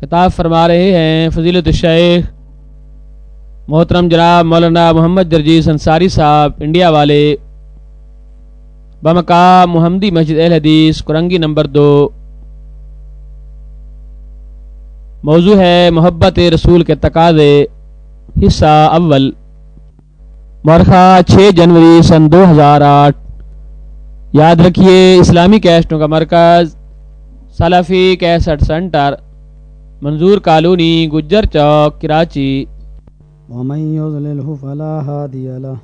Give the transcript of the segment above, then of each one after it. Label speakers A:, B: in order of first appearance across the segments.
A: کتاب فرما رہے ہیں فضیلت الشیخ محترم جناب مولانا محمد جرجیز انصاری صاحب، انڈیا والے، بمقام محمدی مسجد اہل حدیث کرنگی نمبر دو۔ موضوع ہے محبت رسول کے تقاضے، حصہ اول۔ مرخہ چھ جنوری سن دو ہزار آٹھ۔ یاد رکھیے، اسلامی کیسٹوں کا مرکز، Salafi cassette center Manzoor colony, Gujjar Chowk, Karachi.
B: ومن يضلله فلا هادي له.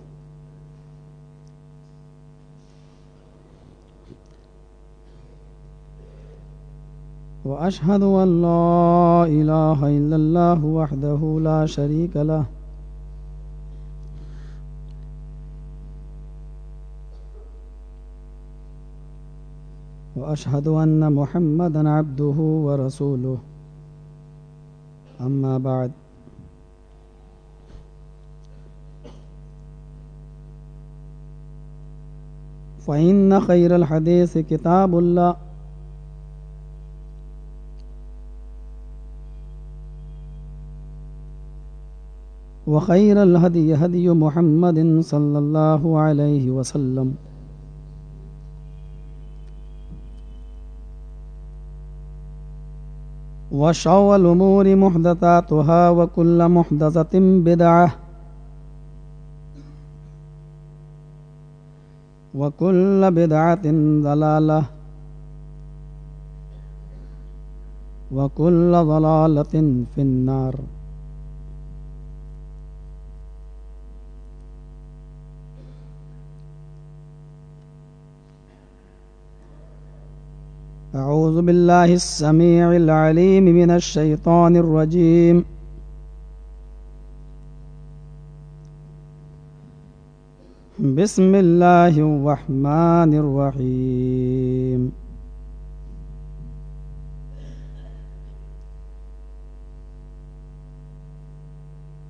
B: وأشهد أن لا إله إلا الله وحده لا شريك له. وأشهد أن محمدا عبده ورسوله. أما بعد. فإن خير الحديث كتاب الله. وخير الهدي هدي محمد صلى الله عليه وسلم. وشو الأمور محدثاتها وكل محدثة بدعة وكل بدعة ضلالة وكل ضلالة في النار أعوذ بالله السميع العليم من الشيطان الرجيم. بسم الله الرحمن الرحيم.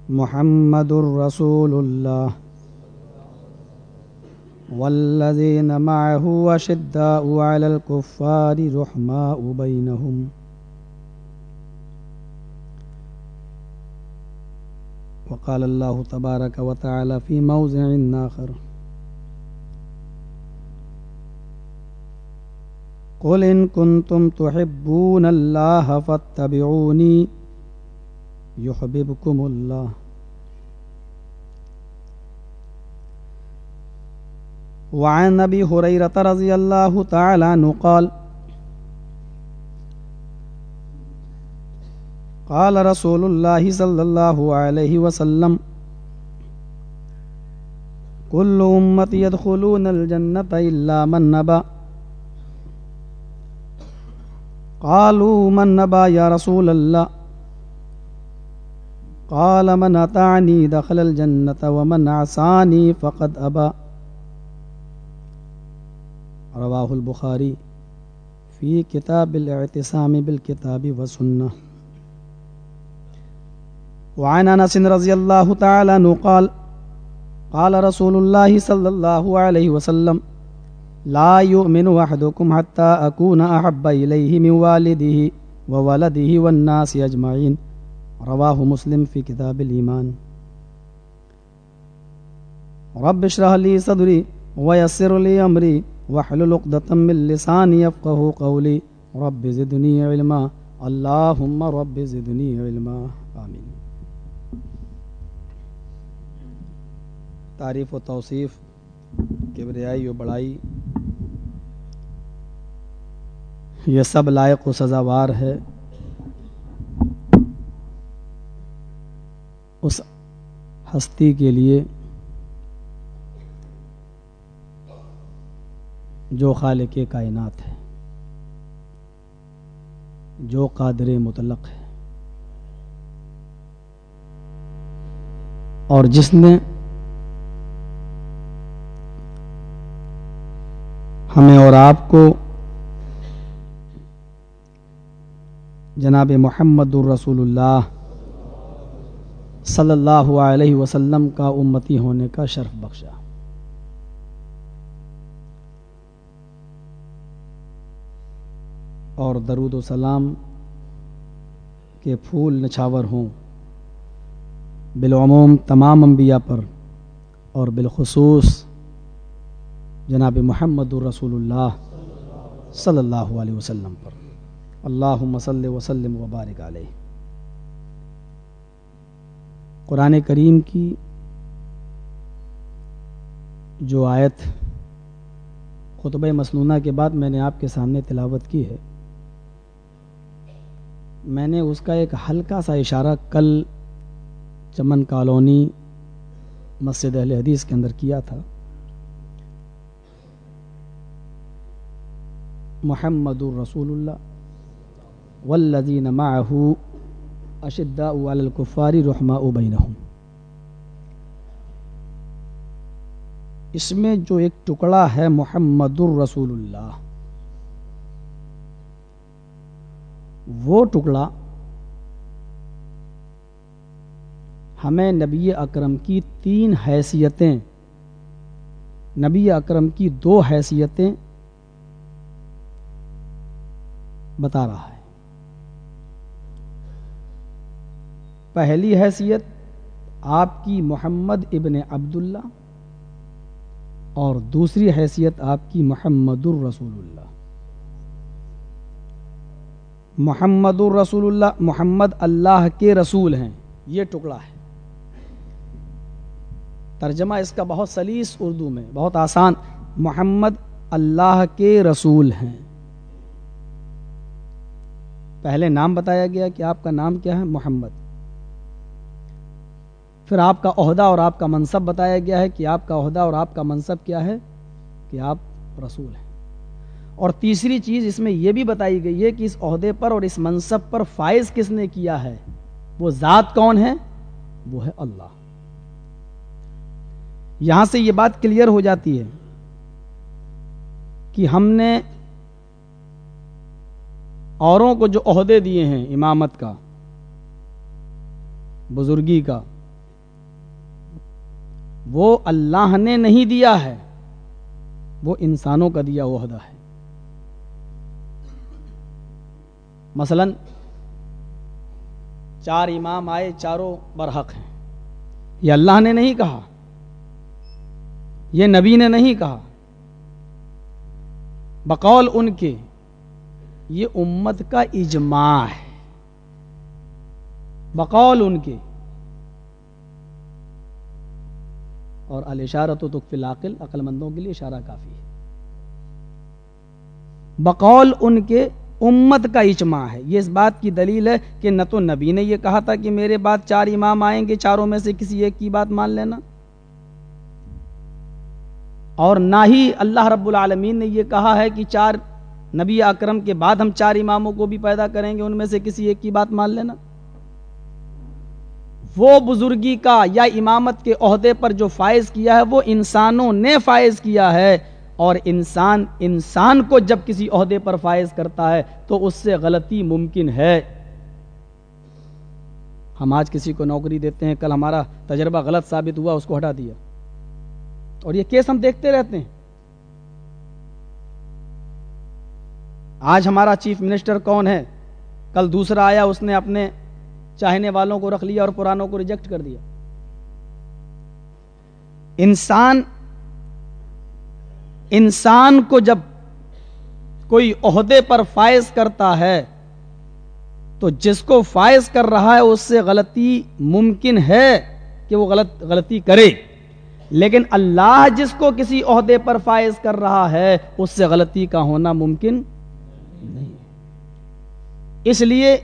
B: محمد رسول الله. والذين معه أشداء على الكفار رحماء بينهم وقال الله تبارك وتعالى في موضع آخر قل إن كنتم تحبون الله فاتبعوني يحببكم الله وعن نبي هريرة رضي الله تعالى عنه قال قال رسول الله صلى الله عليه وسلم، كل أمتي يدخلون الجنة إلا من نبى. قالوا من نبى يا رسول الله؟ قال من أطعني دخل الجنة ومن عصاني فقد أبى. رواہ البخاری فی کتاب الاعتصام بالکتاب والسنہ وعن انس رضی اللہ تعالی عنہ قال قال رسول اللہ صلی اللہ علیہ وسلم، لا يؤمن احدكم حتى اكون احب اليه من والده وولده والناس اجمعين رواه مسلم في كتاب الايمان رب اشرح لي صدري ويسر لي امري وحلل عقدة من لساني يفقهوا قولي. رب زدني علما. اللهم رب زدني علما. آمين. تعریف و توصیف، کبریائی و بڑائی، یہ سب لائق و سزاوار ہے۔ اس ہستی کے لیے جو خالق کائنات ہے، جو قادر مطلق ہے۔ اور جس نے ہمیں اور آپ کو جناب محمد الرسول اللہ صلی اللہ علیہ وسلم کا امتی ہونے کا شرف بخشا۔ اور درود و سلام کے پھول نچھاور ہوں بالعموم تمام انبیاء پر اور بالخصوص جناب محمد الرسول اللہ صلی اللہ علیہ وسلم پر۔ اللہ مسل وسلم وبارک علیہ۔ قرآن کریم کی جو آیت خطبہ مسنونہ کے بعد میں نے آپ کے سامنے تلاوت کی ہے میں نے اس کا ایک ہلکا سا اشارہ کل چمن کالونی مسجد اہل حدیث کے اندر کیا تھا۔ محمد الرسول اللہ والذین معه اشداء علی الکفار رحماء بینہم۔ اس میں جو ایک ٹکڑا ہے محمد الرسول اللہ وہ ٹکڑا ہمیں نبی اکرم کی تین حیثیتیں، نبی اکرم کی دو حیثیتیں بتا رہا ہے۔ پہلی حیثیت، آپ کی محمد ابن عبداللہ، اور دوسری حیثیت، آپ کی محمد الرسول اللہ۔ محمد الرسول اللہ محمد اللہ کے رسول ہیں، یہ ٹکڑا ہے۔ ترجمہ اس کا بہت سلیس اردو میں، بہت آسان۔ محمد اللہ کے رسول ہیں۔ پہلے نام بتایا گیا کہ آپ کا نام کیا ہے؟ محمد۔ پھر آپ کا عہدہ اور آپ کا منصب بتایا گیا ہے کہ آپ کا عہدہ اور آپ کا منصب کیا ہے؟ کہ آپ رسول ہیں۔ اور تیسری چیز اس میں یہ بھی بتائی گئی ہے کہ اس عہدے پر اور اس منصب پر فائز کس نے کیا ہے؟ وہ ذات کون ہے؟ وہ ہے اللہ۔ یہاں سے یہ بات کلیئر ہو جاتی ہے کہ ہم نے اوروں کو جو عہدے دیے ہیں امامت کا، بزرگی کا، وہ اللہ نے نہیں دیا ہے، وہ انسانوں کا دیا عہدہ ہے۔ مثلا چار امام آئے، چاروں برحق ہیں۔ یہ اللہ نے نہیں کہا، یہ نبی نے نہیں کہا۔ بقول ان کے، یہ امت کا اجماع ہے۔ بقول ان کے۔ اور الشارت و تقف العقل عقل مندوں کے لیے اشارہ کافی ہے۔ بقول ان کے امت کا اجماع ہے۔ یہ اس بات کی دلیل ہے کہ نہ تو نبی نے یہ کہا تھا کہ میرے بعد چار امام آئیں گے، چاروں میں سے کسی ایک کی بات مان لینا۔ اور نہ ہی اللہ رب العالمین نے یہ کہا ہے کہ چار نبی اکرم کے بعد ہم چار اماموں کو بھی پیدا کریں گے، ان میں سے کسی ایک کی بات مان لینا۔ وہ بزرگی کا یا امامت کے عہدے پر جو فائز کیا ہے، وہ انسانوں نے فائز کیا ہے۔ اور انسان انسان کو جب کسی عہدے پر فائز کرتا ہے تو اس سے غلطی ممکن ہے۔ ہم آج کسی کو نوکری دیتے ہیں، کل ہمارا تجربہ غلط ثابت ہوا، اس کو ہٹا دیا۔ اور یہ کیس ہم دیکھتے رہتے ہیں۔ آج ہمارا چیف منسٹر کون ہے؟ کل دوسرا آیا، اس نے اپنے چاہنے والوں کو رکھ لیا اور پرانوں کو ریجیکٹ کر دیا۔ انسان انسان کو جب کوئی عہدے پر فائز کرتا ہے، تو جس کو فائز کر رہا ہے، اس سے غلطی ممکن ہے کہ وہ غلط، غلطی کرے۔ لیکن اللہ جس کو کسی عہدے پر فائز کر رہا ہے، اس سے غلطی کا ہونا ممکن نہیں اس لیے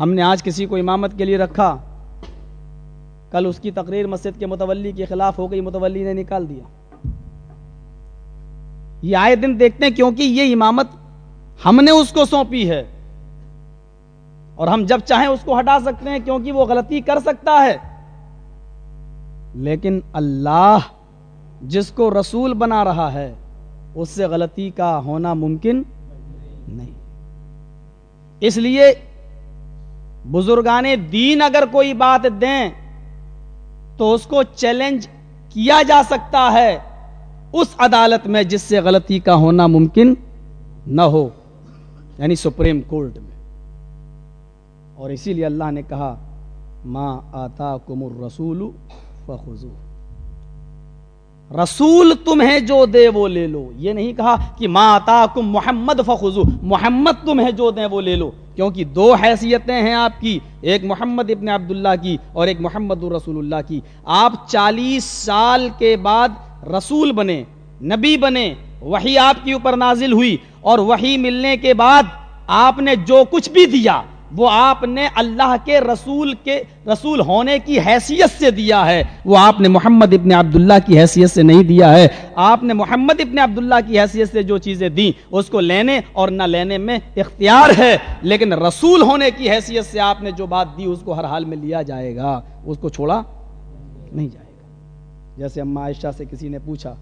B: ہم نے آج کسی کو امامت کے لیے رکھا۔ کل اس کی تقریر مسجد کے متولی کے خلاف ہو گئی، متولی نے نکال دیا۔ یہ آئے دن دیکھتے ہیں کیونکہ یہ امامت ہم نے اس کو سونپی ہے۔ اور ہم جب چاہیں اس کو ہٹا سکتے ہیں کیونکہ وہ غلطی کر سکتا ہے۔ لیکن اللہ جس کو رسول بنا رہا ہے، اس سے غلطی کا ہونا ممکن نہیں۔ اس لیے بزرگان دین اگر کوئی بات دیں تو اس کو چیلنج کیا جا سکتا ہے۔ اس عدالت میں جس سے غلطی کا ہونا ممکن نہ ہو یعنی سپریم کورٹ میں۔ اور اسی لیے اللہ نے کہا ماں آتا کمر رسول فخو رسول تمہیں جو دے وہ لے لو۔ یہ نہیں کہا کہ ماں آتا کم محمد فخو محمد تمہیں جو دے وہ لے لو۔ کیونکہ دو حیثیتیں ہیں آپ کی، ایک محمد ابن عبداللہ کی اور ایک محمد الرسول اللہ کی۔ آپ چالیس سال کے بعد رسول بنے، نبی بنے وہی آپ کے اوپر نازل ہوئی اور وہی ملنے کے بعد آپ نے جو کچھ بھی دیا، وہ آپ نے اللہ کے رسول کے رسول ہونے کی حیثیت سے دیا ہے۔ وہ آپ نے محمد ابن عبداللہ کی حیثیت سے نہیں دیا ہے۔ آپ نے محمد ابن عبداللہ کی حیثیت سے جو چیزیں دیں، اس کو لینے اور نہ لینے میں اختیار ہے۔ لیکن رسول ہونے کی حیثیت سے آپ نے جو بات دی، اس کو ہر حال میں لیا جائے گا۔ اس کو چھوڑا نہیں جائے گا۔ جیسے اما عائشہ سے کسی نے پوچھا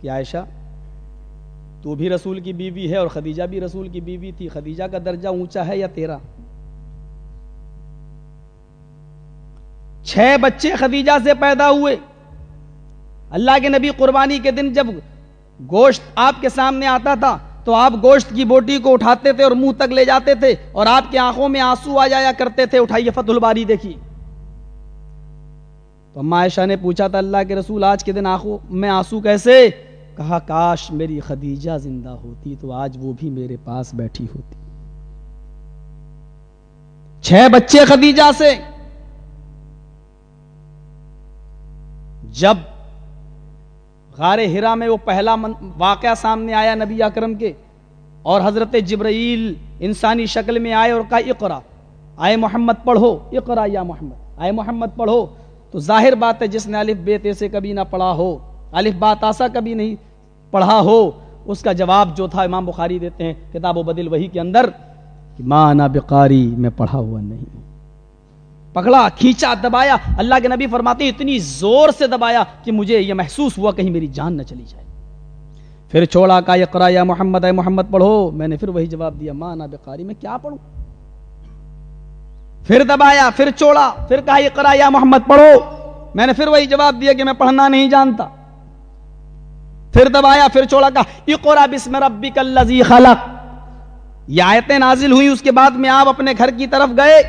B: کہ عائشہ، تو بھی رسول کی بیوی ہے اور خدیجہ بھی رسول کی بیوی تھی، خدیجہ کا درجہ اونچا ہے یا تیرا؟ چھ بچے خدیجہ سے پیدا ہوئے۔ اللہ کے نبی قربانی کے دن جب گوشت آپ کے سامنے آتا تھا، تو آپ گوشت کی بوٹی کو اٹھاتے تھے اور منہ تک لے جاتے تھے اور آپ کی آنکھوں میں آنسو آ جایا کرتے تھے۔ اٹھائیے فتح الباری دیکھی اما عائشہ نے پوچھا تھا اللہ کے رسول، آج کے دن آنکھوں میں آنسو کیسے؟ کہا، کاش میری خدیجہ زندہ ہوتی تو آج وہ بھی میرے پاس بیٹھی ہوتی۔ چھ بچے خدیجہ سے۔ جب غار ہرا میں وہ پہلا واقعہ سامنے آیا نبی اکرم کے، اور حضرت جبرائیل انسانی شکل میں آئے اور کہا، اقرا، آئے محمد پڑھو، اقرا یا محمد، آئے محمد پڑھو۔ تو ظاہر بات ہے جس نے الف بیتے سے کبھی نہ پڑھا ہو، الف بات آسا کبھی نہیں پڑھا ہو، اس کا جواب جو تھا امام بخاری دیتے ہیں، کتاب و بدل وہی کے اندر، کہ مانا بقاری میں پڑھا ہوا نہیں۔ پکڑا، کھینچا، دبایا، اللہ کے نبی فرماتے ہیں، اتنی زور سے دبایا کہ مجھے یہ محسوس ہوا کہیں میری جان نہ چلی جائے۔ پھر چھوڑا کا یقرا یا محمد، اے محمد پڑھو۔ میں نے پھر وہی جواب دیا مانا بقاری میں کیا پڑھوں؟ پھر دبایا، پھر چھوڑا پھر کہا یقرا یا محمد پڑھو. میں نے پھر وہی جواب دیا کہ میں پڑھنا نہیں جانتا۔ پھر دبایا، پھر چھوڑا کہا اقرا بسم ربک الذی خلق. یہ آیتیں نازل ہوئی اس کے بعد میں آپ اپنے گھر کی طرف گئے۔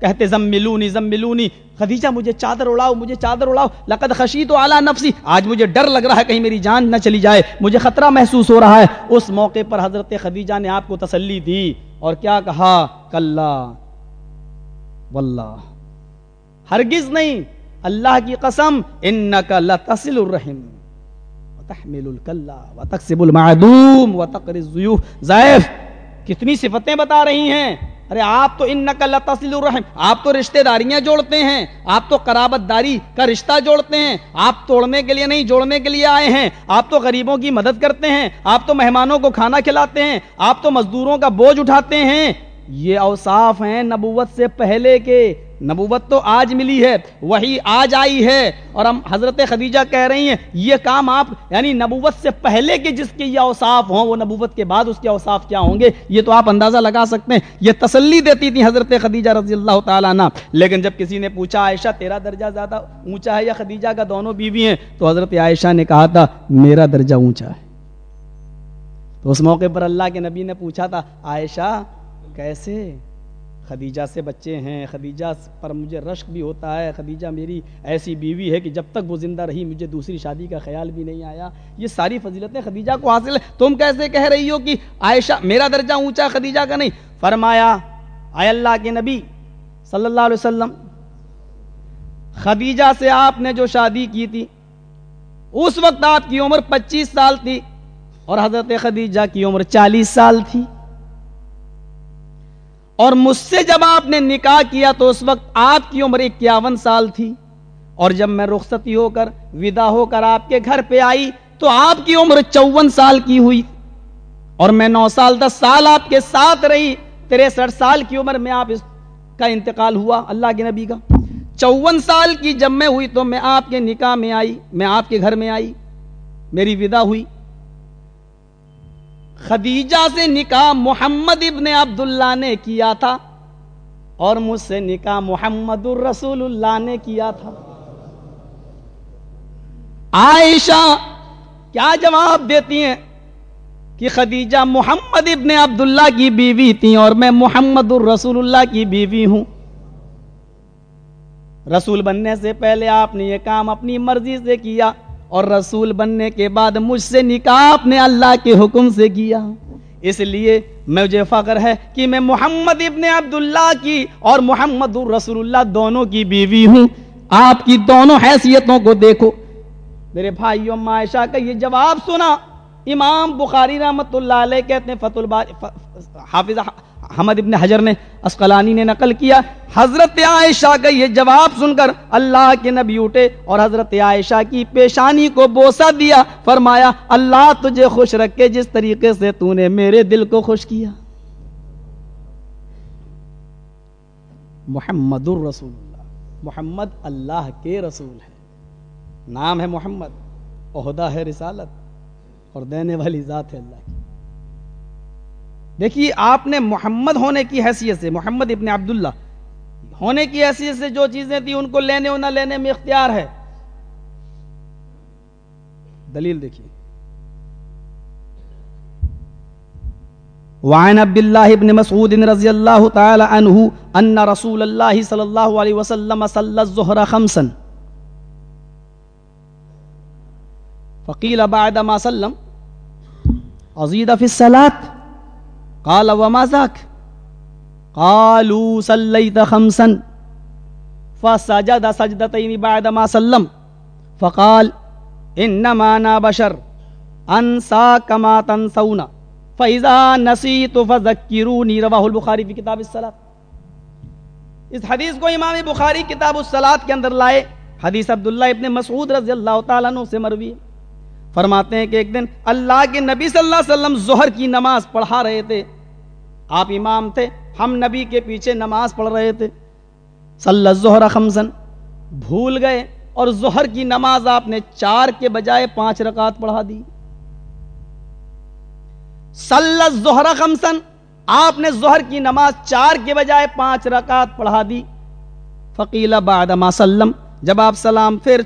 B: کہتے، زملونی زملونی، خدیجہ، مجھے چادر اڑاؤ، مجھے چادر اڑاؤ، لقد خشیت اعلی نفسی۔ آج مجھے ڈر لگ رہا ہے کہیں میری جان نہ چلی جائے، مجھے خطرہ محسوس ہو رہا ہے۔ اس موقع پر حضرت خدیجہ نے آپ کو تسلی دی اور کیا کہا؟ کلا واللہ۔ ہرگز نہیں۔ اللہ کی قسم انک لتصل الرحم۔ وتحمل الکلا وتکسب المعدوم وتقر الضیوف۔ زائف کتنی صفتیں بتا رہی ہیں۔ ارے، آپ تو ان نقل تصل الرحم۔ آپ تو رشتہ داریاں جوڑتے ہیں۔ آپ تو قرابت داری کا رشتہ جوڑتے ہیں۔ آپ توڑنے کے لیے نہیں، جوڑنے کے لیے آئے ہیں۔ آپ تو غریبوں کی مدد کرتے ہیں۔ آپ تو مہمانوں کو کھانا کھلاتے ہیں۔ آپ تو مزدوروں کا بوجھ اٹھاتے ہیں۔ یہ اوصاف ہیں نبوت سے پہلے کے۔ نبوت تو آج ملی ہے وہی آج آئی ہے۔ اور ہم حضرت خدیجہ کہہ رہی ہیں، یہ کام آپ یعنی نبوت سے پہلے کے جس کے یہ اوصاف ہوں، وہ نبوت کے بعد اس کے اوصاف کیا ہوں گے، یہ تو آپ اندازہ لگا سکتے ہیں۔ یہ تسلی دیتی تھی حضرت خدیجہ رضی اللہ تعالیٰ عنہ۔ لیکن جب کسی نے پوچھا، عائشہ تیرا درجہ زیادہ اونچا ہے یا خدیجہ کا دونوں بیوی ہیں؟ تو حضرت عائشہ نے کہا تھا، میرا درجہ اونچا ہے۔ تو اس موقع پر اللہ کے نبی نے پوچھا تھا، عائشہ کیسے؟ خدیجہ سے بچے ہیں، خدیجہ پر مجھے رشک بھی ہوتا ہے، خدیجہ میری ایسی بیوی ہے کہ جب تک وہ زندہ رہی مجھے دوسری شادی کا خیال بھی نہیں آیا۔ یہ ساری فضیلتیں خدیجہ کو حاصل ہے تم کیسے کہہ رہی ہو کہ عائشہ میرا درجہ اونچا خدیجہ کا نہیں؟ فرمایا آئے اللہ کے نبی صلی اللہ علیہ وسلم، خدیجہ سے آپ نے جو شادی کی تھی، اس وقت آپ کی عمر پچیس سال تھی اور حضرت خدیجہ کی عمر چالیس سال تھی۔ اور مجھ سے جب آپ نے نکاح کیا تو اس وقت آپ کی عمر اکیاون سال تھی۔ اور جب میں رخصتی ہو کر ودا ہو کر آپ کے گھر پہ آئی تو آپ کی عمر چون سال کی ہوئی۔ اور میں نو سال، دس سال آپ کے ساتھ رہی، تریسٹھ سال کی عمر میں آپ اس کا انتقال ہوا اللہ کے نبی کا۔ چون سال کی جب میں ہوئی تو میں آپ کے نکاح میں آئی، میں آپ کے گھر میں آئی، میری ودا ہوئی۔ خدیجہ سے نکاح محمد ابن عبداللہ نے کیا تھا اور مجھ سے نکاح محمد الرسول اللہ نے کیا تھا عائشہ کیا جواب دیتی ہیں کہ خدیجہ محمد ابن عبداللہ کی بیوی تھی اور میں محمد الرسول اللہ کی بیوی ہوں۔ رسول بننے سے پہلے آپ نے یہ کام اپنی مرضی سے کیا۔ اور رسول بننے کے بعد مجھ سے نکاح اپنے اللہ کے حکم سے کیا۔ اس لیے مجھے فخر ہے کہ میں محمد ابن عبداللہ کی اور محمد الرسول اللہ دونوں کی بیوی ہوں۔ آپ کی دونوں حیثیتوں کو دیکھو۔ میرے بھائیوں معاشہ کا یہ جواب سنا۔ امام بخاری رحمت اللہ علیہ کہتے ہیں، فت الباری حافظ حمد ابن حجر نے اسقلانی نے نقل کیا، حضرت عائشہ کا یہ جواب سن کر اللہ کے نبی اٹھے اور حضرت عائشہ کی پیشانی کو بوسا دیا، فرمایا، اللہ تجھے خوش رکھے جس طریقے سے تو نے میرے دل کو خوش کیا۔ محمد الرسول اللہ، محمد اللہ کے رسول ہے۔ نام ہے محمد، عہدہ ہے رسالت اور دینے والی ذات ہے اللہ کی۔ دیکھیے، آپ نے محمد ہونے کی حیثیت سے، محمد ابن عبداللہ ہونے کی حیثیت سے جو چیزیں تھیں، ان کو لینے نہ لینے میں اختیار ہے۔ دلیل دیکھیے۔ وعن عبد الله بن مسعود رضي الله تعالى عنه أن رسول الله صلى الله عليه وسلم صلى الظهر خمسا۔ فقيل بعد ما سلم أزيد في الصلاة۔ قال، وما ذاك؟ قالوا صليت خمسا. فسجد سجدتين بعد ما سلم. فقال انما انا بشر انسا كما تنسون فاذا نسيت فذكروني. رواه البخاري في كتاب الصلاه اس حدیث کو امام بخاری کتاب الصلاۃ کے اندر لائے، حدیث عبداللہ ابن مسعود رضی اللہ تعالیٰ عنہ سے مروی ہے۔ فرماتے ہیں کہ ایک دن اللہ کے نبی صلی اللہ علیہ وسلم ظہر کی نماز پڑھا رہے تھے۔ آپ امام تھے، ہم نبی کے پیچھے نماز پڑھ رہے تھے۔ صلی ظہر خمسن بھول گئے اور ظہر کی نماز آپ نے چار کے بجائے پانچ رکعت پڑھا دی۔ صلی ظہر خمسن آپ نے ظہر کی نماز چار کے بجائے پانچ رکعت پڑھا دی۔ فقیلا بعد ما سلم، جب آپ سلام پھیر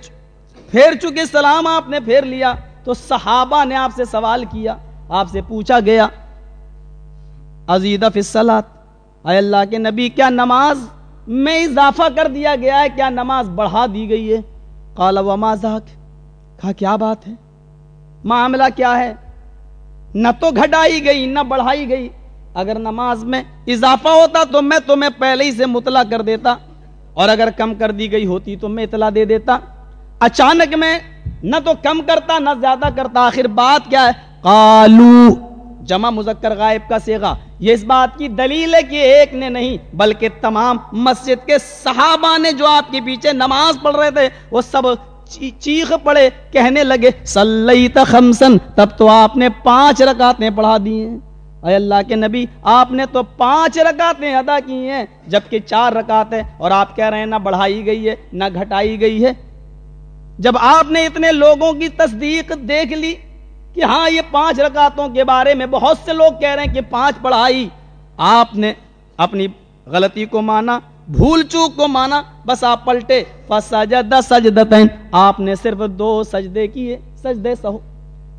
B: پھیر چکے سلام آپ نے پھیر لیا۔ تو صحابہ نے آپ سے سوال کیا، آپ سے پوچھا گیا فصلات اے اللہ کے نبی، کیا نماز میں اضافہ کر دیا گیا ہے؟ کیا نماز بڑھا دی گئی ہے؟ قال، وما ذاک کہا، کیا بات ہے؟ معاملہ کیا ہے؟ نہ تو گھٹائی گئی، نہ بڑھائی گئی۔ اگر نماز میں اضافہ ہوتا تو میں تمہیں پہلے ہی سے مطلع کر دیتا، اور اگر کم کر دی گئی ہوتی تو میں اطلاع دے دیتا۔ اچانک میں نہ تو کم کرتا، نہ زیادہ کرتا، آخر بات کیا ہے؟ قالو، جمع مذکر غائب کا سیگا یہ اس بات کی دلیل ہے کہ ایک نے نہیں، بلکہ تمام مسجد کے صحابہ نے جو آپ کے پیچھے نماز پڑھ رہے تھے، وہ سب چیخ پڑے، کہنے لگے، صلیت خمسن تب تو آپ نے پانچ رکعتیں پڑھا دی ہیں۔ اے اللہ کے نبی، آپ نے تو پانچ رکعتیں ادا کی ہیں، جبکہ چار رکعتیں، اور آپ کہہ رہے ہیں نہ بڑھائی گئی ہے، نہ گھٹائی گئی ہے۔ جب آپ نے اتنے لوگوں کی تصدیق دیکھ لی کہ ہاں یہ پانچ رکعتوں کے بارے میں بہت سے لوگ کہہ رہے ہیں کہ پانچ پڑھائی، آپ نے اپنی غلطی کو مانا، بھول چوک کو مانا، بس آپ پلٹے۔ فسجد سجدتین آپ نے صرف دو سجدے کیے، سجدے سہو۔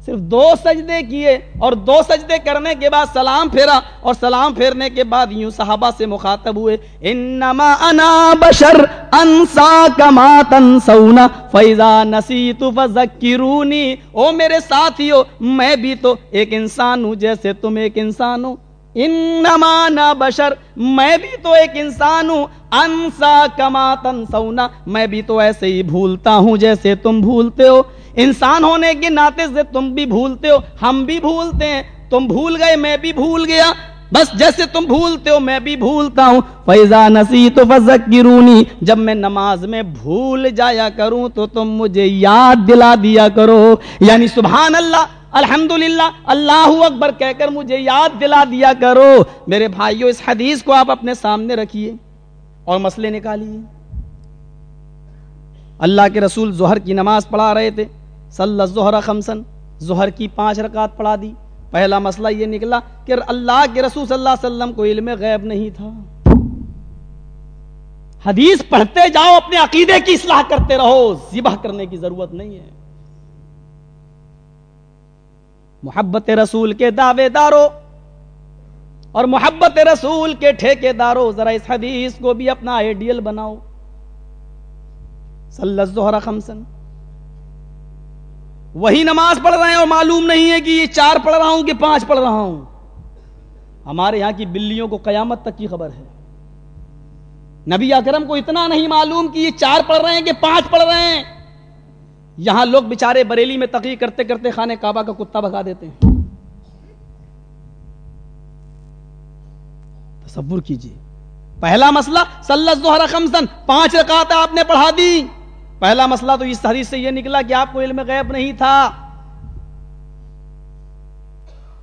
B: صرف دو سجدے کیے اور دو سجدے کرنے کے بعد سلام پھیرا اور سلام پھیرنے کے بعد یوں صحابہ سے مخاطب ہوئے، انما انا بشر، انسا کما تنسون فیضا نسیت فذکرونی۔ او میرے ساتھیو، میں بھی تو ایک انسان ہوں جیسے تم ایک انسان ہو۔ انما انا بشر، میں بھی تو ایک انسان ہوں۔ انسا کما تنسونا، میں بھی تو ایسے ہی بھولتا ہوں جیسے تم بھولتے ہو۔ انسان ہونے کے ناطے سے تم بھی بھولتے ہو، ہم بھی بھولتے ہیں۔ تم بھول گئے، میں بھی بھول گیا۔ بس جیسے تم بھولتے ہو، میں بھی بھولتا ہوں۔ فیضا نسی تو جب میں نماز میں بھول جایا کروں، تو تم مجھے یاد دلا دیا کرو۔ یعنی سبحان اللہ الحمد اللہ اکبر کہہ کر مجھے یاد دلا دیا کرو۔ میرے بھائیوں اس حدیث کو آپ اپنے سامنے رکھیے اور مسئلے نکالیے۔ اللہ کے رسول ظہر کی نماز پڑھا رہے تھے۔ صلی ظہر خمسن ظہر کی پانچ رکعت پڑھا دی۔ پہلا مسئلہ یہ نکلا کہ اللہ کے رسول صلی اللہ علیہ وسلم کو علم غیب نہیں تھا۔ حدیث پڑھتے جاؤ، اپنے عقیدے کی اصلاح کرتے رہو، ذبح کرنے کی ضرورت نہیں ہے۔ محبت رسول کے دعوے داروں اور محبت رسول کے ٹھیکے داروں ذرا اس حدیث کو بھی اپنا آئیڈیل بناؤ۔ الظہر خمسن وہی نماز پڑھ رہے ہیں اور معلوم نہیں ہے کہ یہ چار پڑھ رہا ہوں کہ پانچ پڑھ رہا ہوں۔ ہمارے یہاں کی بلیوں کو قیامت تک کی خبر ہے۔ نبی اکرم کو اتنا نہیں معلوم کہ یہ چار پڑھ رہے ہیں کہ پانچ پڑھ رہے ہیں۔ یہاں لوگ بےچارے بریلی میں تقی کرتے کرتے خانے کعبہ کا کتا بھگا دیتے ہیں۔ تصور کیجیے پہلا مسئلہ سلح خمسن پانچ رکعت آپ نے پڑھا دی پہلا مسئلہ تو اس حدیث سے یہ نکلا کہ آپ کو علم غیب نہیں تھا۔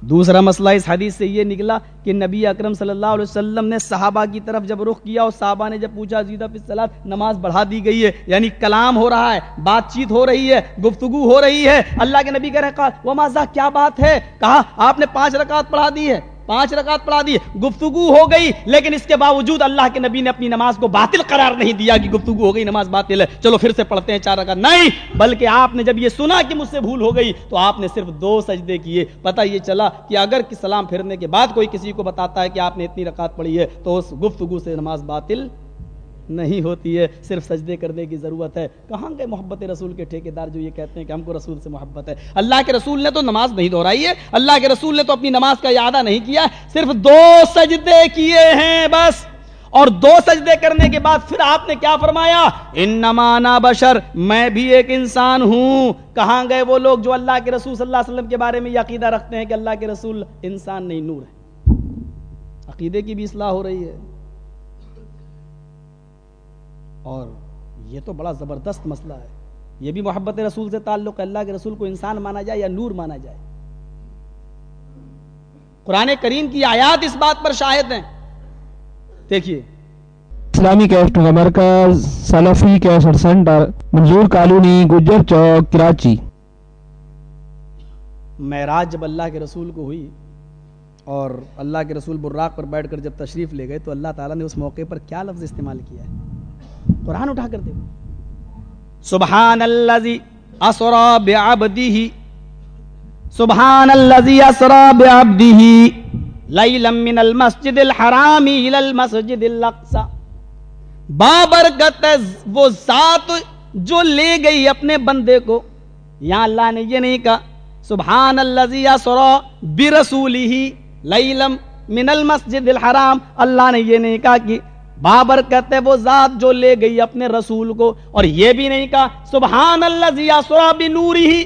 B: دوسرا مسئلہ اس حدیث سے یہ نکلا کہ نبی اکرم صلی اللہ علیہ وسلم نے صحابہ کی طرف جب رخ کیا اور صحابہ نے جب پوچھا، زیدہ فصلات نماز بڑھا دی گئی ہے یعنی کلام ہو رہا ہے، بات چیت ہو رہی ہے، گفتگو ہو رہی ہے، اللہ کے نبی کہہ رہے وہ ماضا کیا بات ہے؟ کہا، آپ نے پانچ رکعت پڑھا دی ہے۔ پانچ رکعت پڑھا دی، گفتگو ہو گئی، لیکن اس کے باوجود اللہ کے نبی نے اپنی نماز کو باطل قرار نہیں دیا کہ گفتگو ہو گئی، نماز باطل ہے۔ چلو پھر سے پڑھتے ہیں چار رکعت۔ نہیں، بلکہ آپ نے جب یہ سنا کہ مجھ سے بھول ہو گئی، تو آپ نے صرف دو سجدے کیے۔ پتہ یہ چلا کہ اگر سلام پھرنے کے بعد کوئی کسی کو بتاتا ہے کہ آپ نے اتنی رکعت پڑھی ہے، تو اس گفتگو سے نماز باطل نہیں ہوتی ہے، صرف سجدے کرنے کی ضرورت ہے۔ کہاں گئے محبت رسول کے ٹھیکے دار جو یہ کہتے ہیں کہ ہم کو رسول سے محبت ہے؟ اللہ کے رسول نے تو نماز نہیں دہرائی ہے اللہ کے رسول نے تو اپنی نماز کا یادہ نہیں کیا۔ صرف دو سجدے کیے ہیں بس۔ اور دو سجدے کرنے کے بعد پھر آپ نے کیا فرمایا؟ ان بشر، میں بھی ایک انسان ہوں۔ کہاں گئے وہ لوگ جو اللہ کے رسول صلی اللہ علیہ وسلم کے بارے میں یہ عقیدہ رکھتے ہیں کہ اللہ کے رسول انسان نہیں، نور ہے۔ عقیدے کی بھی اصلاح ہو رہی ہے۔ اور یہ تو بڑا زبردست مسئلہ ہے۔ یہ بھی محبت رسول سے تعلق ہے اللہ کے رسول کو انسان مانا جائے یا نور مانا جائے۔ قرآن کریم کی آیات اس بات پر شاہد ہیں۔ دیکھیے۔
A: اسلامی کیسٹ مرکز Salafi cassette center Manzoor colony Gujjar Chowk Karachi.
B: معراج جب اللہ کے رسول کو ہوئی اور اللہ کے رسول براق پر بیٹھ کر جب تشریف لے گئے تو اللہ تعالیٰ نے اس موقع پر کیا لفظ استعمال کیا ہے؟ قرآن اٹھا کر دے سبحان الذي اسرا بعبده سبحان الذي اسرا بعبده ليلا من المسجد الحرام الى المسجد الاقصى بابرکت وہ ذات جو لے گئی اپنے بندے کو۔ یہاں اللہ نے یہ نہیں کہا سبحان الذي اسرا برسوله ليلا من المسجد الحرام۔ اللہ نے یہ نہیں کہا کہ بابر کہتے وہ ذات جو لے گئی اپنے رسول کو اور یہ بھی نہیں کہا سبحان اللہ نوری ہی۔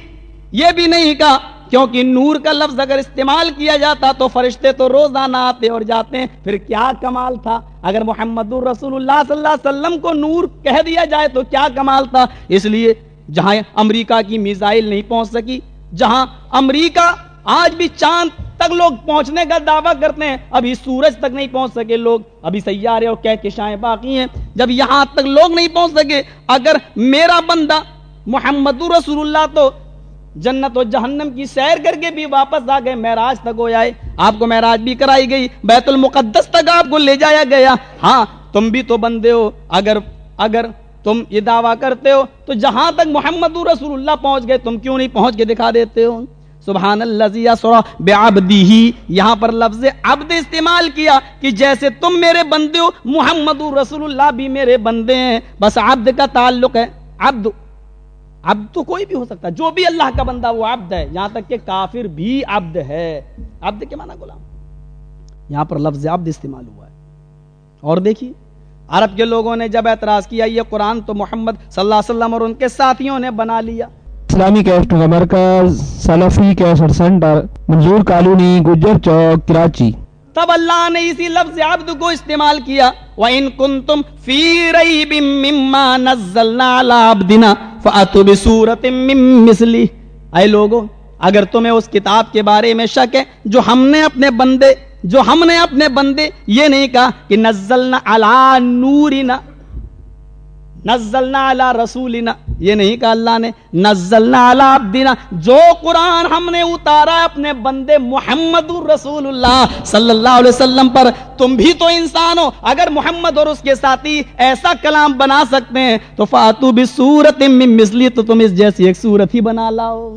B: یہ بھی نہیں کہا، کیونکہ نور کا لفظ اگر استعمال کیا جاتا تو فرشتے تو روزانہ آتے اور جاتے ہیں، پھر کیا کمال تھا؟ اگر محمد الرسول اللہ صلی اللہ علیہ وسلم کو نور کہہ دیا جائے تو کیا کمال تھا؟ اس لیے جہاں امریکہ کی میزائل نہیں پہنچ سکی، جہاں امریکہ آج بھی چاند تک لوگ پہنچنے کا دعویٰ کرتے ہیں۔ ابھی سورج تک نہیں پہنچ سکے لوگ۔ ابھی سیارے اور کہکشائیں باقی ہیں۔ جب یہاں تک لوگ نہیں پہنچ سکے، اگر میرا بندہ محمد رسول اللہ تو جنت و جہنم کی سیر کر کے بھی واپس آ گئے، معراج تک ہو جائے۔ آپ کو معراج بھی کرائی گئی، بیت المقدس تک آپ کو لے جایا گیا۔ ہاں تم بھی تو بندے ہو۔ اگر اگر تم یہ دعویٰ کرتے ہو تو جہاں تک محمد رسول اللہ پہنچ گئے، تم کیوں نہیں پہنچ کے دکھا دیتے ہو؟ سبحان اللہ بے ہی یہاں پر لفظ عبد استعمال کیا کہ جیسے تم میرے بندے ہو، محمد رسول اللہ بھی میرے بندے ہیں۔ بس عبد کا تعلق ہے، عبد۔ عبد تو کوئی بھی ہو سکتا ہے جو بھی اللہ کا بندہ وہ عبد ہے۔ یہاں تک کہ کافر بھی عبد ہے۔ عبد کے معنی غلام۔ یہاں پر لفظ عبد استعمال ہوا ہے۔ اور دیکھیے، عرب کے لوگوں نے جب اعتراض کیا یہ قرآن تو محمد صلی اللہ علیہ وسلم اور ان کے ساتھیوں نے بنا لیا۔
A: اسلامی کیسٹ کا مرکز، Salafi cassette center, Manzoor colony, Gujjar Chowk, Karachi.
B: تب اللہ نے اسی لفظ عبد کو استعمال کیا، وَإِن كُنتُم فِي رَيْبٍ مِّمَّا نَزَّلْنَا عَلَىٰ عَبْدِنَا فَأَتُوا بِسُورَةٍ مِّن مِّثْلِهِ۔ اے لوگو، اگر تمہیں اس کتاب کے بارے میں شک ہے جو ہم نے اپنے بندے، جو ہم نے اپنے بندے، یہ نہیں کہا کہ نزلنا علی نورنا، نزلنا علی رسولنا۔ یہ نہیں کہا اللہ نے نزلنا علی عبدنا، جو قرآن ہم نے اتارا اپنے بندے محمد الرسول اللہ صلی اللہ علیہ وسلم پر، تم بھی تو انسان ہو۔ اگر محمد اور اس کے ساتھی ایسا کلام بنا سکتے ہیں، تو فاتو بھی سورت مثلی، تو تم اس جیسی ایک سورت ہی بنا لاؤ۔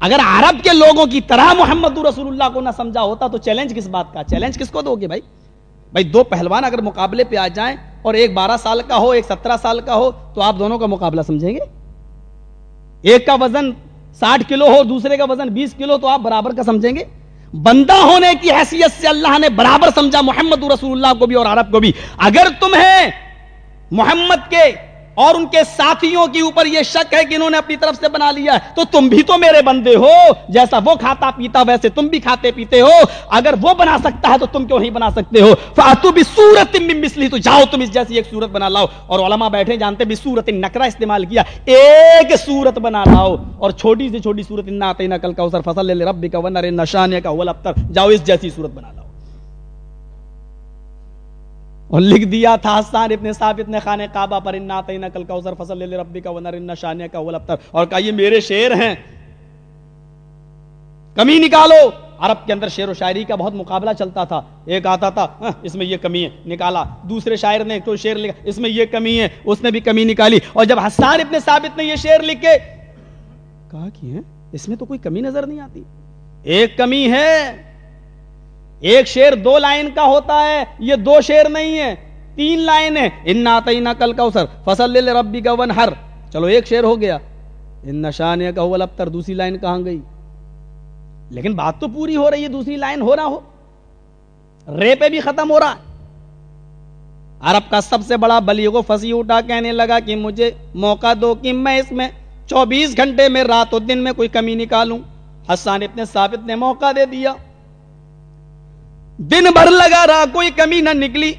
B: اگر عرب کے لوگوں کی طرح محمد رسول اللہ کو نہ سمجھا ہوتا، تو چیلنج کس بات کا؟ چیلنج کس کو دو گے بھائی؟ بھائی دو پہلوان اگر مقابلے پہ آ جائیں اور ایک بارہ سال کا ہو، ایک سترہ سال کا ہو، تو آپ دونوں کا مقابلہ سمجھیں گے؟ ایک کا وزن ساٹھ کلو ہو، دوسرے کا وزن بیس کلو، تو آپ برابر کا سمجھیں گے؟ بندہ ہونے کی حیثیت سے اللہ نے برابر سمجھا محمد رسول اللہ کو بھی اور عرب کو بھی۔ اگر تمہیں محمد کے اور ان کے ساتھیوں کے اوپر یہ شک ہے کہ انہوں نے اپنی طرف سے بنا لیا ہے۔ تو تم بھی تو میرے بندے ہو۔ جیسا وہ کھاتا پیتا، ویسے تم بھی کھاتے پیتے ہو۔ اگر وہ بنا سکتا ہے تو تم کیوں نہیں بنا سکتے ہو؟ فاتو بھی سورت مسلی تو جاؤ تم اس جیسی ایک صورت بنا لاؤ۔ اور علماء بیٹھے، جانتے بھی سورت نکرا استعمال کیا۔ ایک صورت بنا لاؤ۔ اور چھوٹی سے چھوٹی صورت نہ آتے نہ کل کا اسر فصل لے رب کا ونر نشانے کا ولبتر جاؤ اس جیسی صورت بنا لاؤ۔ اور لکھ دیا تھا حسان ابن ثابت نے خانے کعبہ پر، انا تینا کل کوثر فصل لے ربی کا ونر ان شانیہ کا ولبتر اور کہا، یہ میرے شعر ہیں۔ کمی نکالو۔ عرب کے اندر شعر و شاعری کا بہت مقابلہ چلتا تھا۔ ایک آتا تھا ہاں، اس میں یہ کمی ہے۔ نکالا۔ دوسرے شاعر نے کوئی شعر لکھا، اس میں یہ کمی ہے۔ اس نے بھی کمی نکالی۔ اور جب حسان ابن ثابت نے یہ شعر لکھے، کہا کہ ہاں، اس میں تو کوئی کمی نظر نہیں آتی۔ ایک کمی ہے۔ ایک شیر دو لائن کا ہوتا ہے، یہ دو شیر نہیں ہے، تین لائن ہے۔ ان نہ کل کا اسر فصل لے ربی کا ون ہر چلو، ایک شیر ہو گیا۔ ان نشان کا ابتر دوسری لائن کہاں گئی؟ لیکن بات تو پوری ہو رہی ہے، دوسری لائن ہو رہا ہو۔ رے پہ بھی ختم ہو رہا عرب کا سب سے بڑا بلیغ و فصیح اٹھا کہنے لگا کہ مجھے موقع دو کہ میں اس میں چوبیس گھنٹے میں رات و دن میں کوئی کمی نکالوں۔ حسان اتنے ثابت نے موقع دے دیا۔ دن بھر لگا رہا، کوئی کمی نہ نکلی۔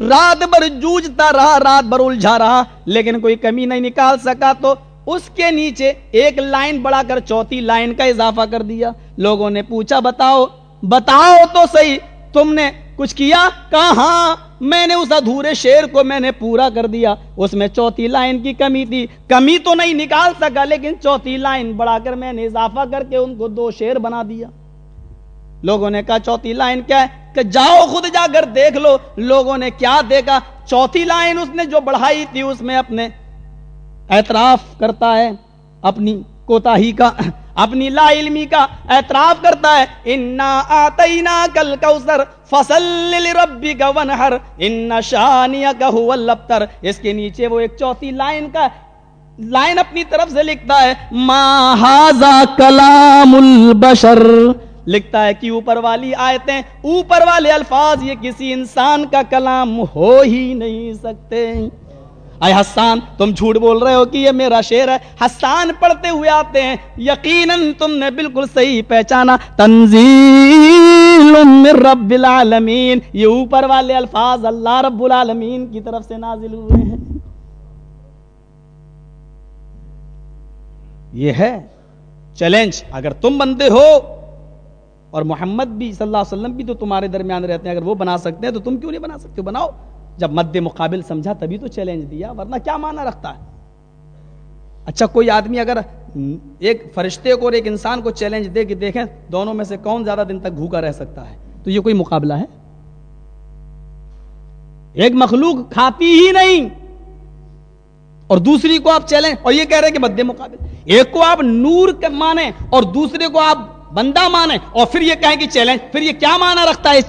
B: رات بھر جوجتا رہا، رات بھر الجھا رہا، لیکن کوئی کمی نہیں نکال سکا۔ تو اس کے نیچے ایک لائن بڑھا کر چوتھی لائن کا اضافہ کر دیا۔ لوگوں نے پوچھا، بتاؤ بتاؤ تو صحیح، تم نے کچھ کیا؟ کہا ہاں میں نے اس ادھورے شیر کو میں نے پورا کر دیا۔ اس میں چوتھی لائن کی کمی تھی۔ کمی تو نہیں نکال سکا، لیکن چوتھی لائن بڑھا کر میں نے اضافہ کر کے ان کو دو شیر بنا دیا۔ لوگوں نے کہا، چوتھی لائن کیا ہے؟ کہ جاؤ خود جا کر دیکھ لو، لوگوں نے کیا دیکھا؟ چوتھی لائن اس نے جو بڑھائی تھی، اس میں اپنے اعتراف کرتا ہے، اپنی کوتا کا، اپنی لا علمی کا اعتراف کرتا ہے۔ انا آتینا کل کوثر فصل ربی کا ان شانیہ کا الابتر اس کے نیچے وہ ایک چوتھی لائن کا لائن اپنی طرف سے لکھتا ہے، ما ہاذا کلام البشر۔ لکھتا ہے کہ اوپر والی آیتیں، اوپر والے الفاظ یہ کسی انسان کا کلام ہو ہی نہیں سکتے۔ اے حسان، تم جھوٹ بول رہے ہو کہ یہ میرا شعر ہے۔ حسان پڑھتے ہوئے آتے ہیں۔ یقیناً تم نے بالکل صحیح پہچانا۔ تنزیل من رب العالمین۔ یہ اوپر والے الفاظ اللہ رب العالمین کی طرف سے نازل ہوئے ہیں۔ یہ ہے چیلنج۔ اگر تم بندے ہو اور محمد بھی صلی اللہ علیہ وسلم بھی تو تمہارے درمیان رہتے ہیں، اگر وہ بنا سکتے ہیں تو تم کیوں نہیں بنا سکتے؟ بناؤ۔ جب مد مقابل سمجھا تبھی تو چیلنج دیا، ورنہ کیا معنی رکھتا ہے؟ اچھا کوئی آدمی اگر ایک فرشتے کو اور ایک انسان کو چیلنج دے کہ دیکھیں دونوں میں سے کون زیادہ دن تک بھوکا رہ سکتا ہے؟ تو یہ کوئی مقابلہ ہے؟ ایک مخلوق کھاتی ہی نہیں اور دوسری کو آپ چیلنج اور یہ کہہ رہے کہ مد مقابل۔ ایک کو آپ نور مانے اور دوسرے کو آپ بندہ مانے اور پھر یہ کہیں کہ چیلنج، پھر یہ کیا مانا رکھتا ہے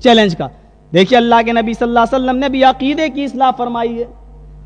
B: چیلنج کا؟ دیکھیے اللہ کے نبی صلی اللہ علیہ وسلم نے بھی عقیدے کی اصلاح فرمائی ہے۔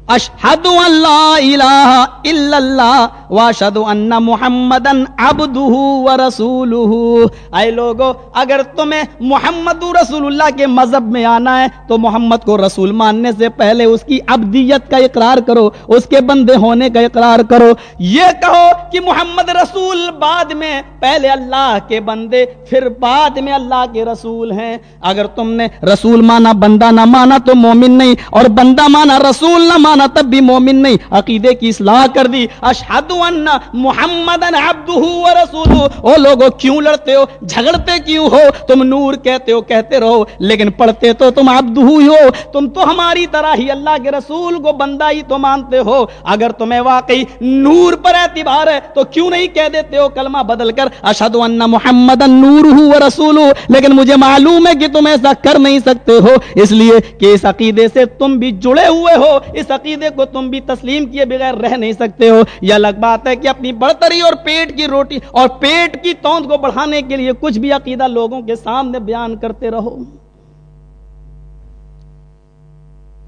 B: اشہد ان لا الہ الا اللہ واشہد ان محمدن عبدہ ورسولہ اے لوگو، اگر تمہیں محمد رسول اللہ کے مذہب میں آنا ہے، تو محمد کو رسول ماننے سے پہلے اس کی عبدیت کا اقرار کرو، اس کے بندے ہونے کا اقرار کرو۔ یہ کہو کہ محمد رسول بعد میں، پہلے اللہ کے بندے، پھر بعد میں اللہ کے رسول ہیں۔ اگر تم نے رسول مانا، بندہ نہ مانا تو مومن نہیں، اور بندہ مانا رسول نہ مانا مانا تب بھی مومن نہیں، عقیدے کی اصلاح کر دی۔ اشہد ان محمد عبدہ و رسولہ او لوگو، کیوں لڑتے ہو؟ جھگڑتے کیوں ہو؟ تم نور کہتے ہو، کہتے رہو، لیکن پڑھتے تو تم عبدہ ہی ہو۔ تم تو ہماری طرح ہی اللہ کے رسول کو بندہ ہی تو مانتے ہو۔ اگر تمہیں واقعی نور پر اعتبار ہے، تو کیوں نہیں کہہ دیتے ہو کلمہ بدل کر اشہد ان محمد نور و رسول لیکن مجھے معلوم ہے کہ تم ایسا کر نہیں سکتے ہو، اس لیے کہ اس عقیدے سے تم بھی جڑے ہوئے ہو۔ اس عقیدے عقیدے کو تم بھی تسلیم کیے بغیر رہ نہیں سکتے ہو۔ یا لگ بات ہے کہ اپنی برتری اور پیٹ کی روٹی اور پیٹ کی توند کو بڑھانے کے لیے کچھ بھی عقیدہ لوگوں کے سامنے بیان کرتے رہو۔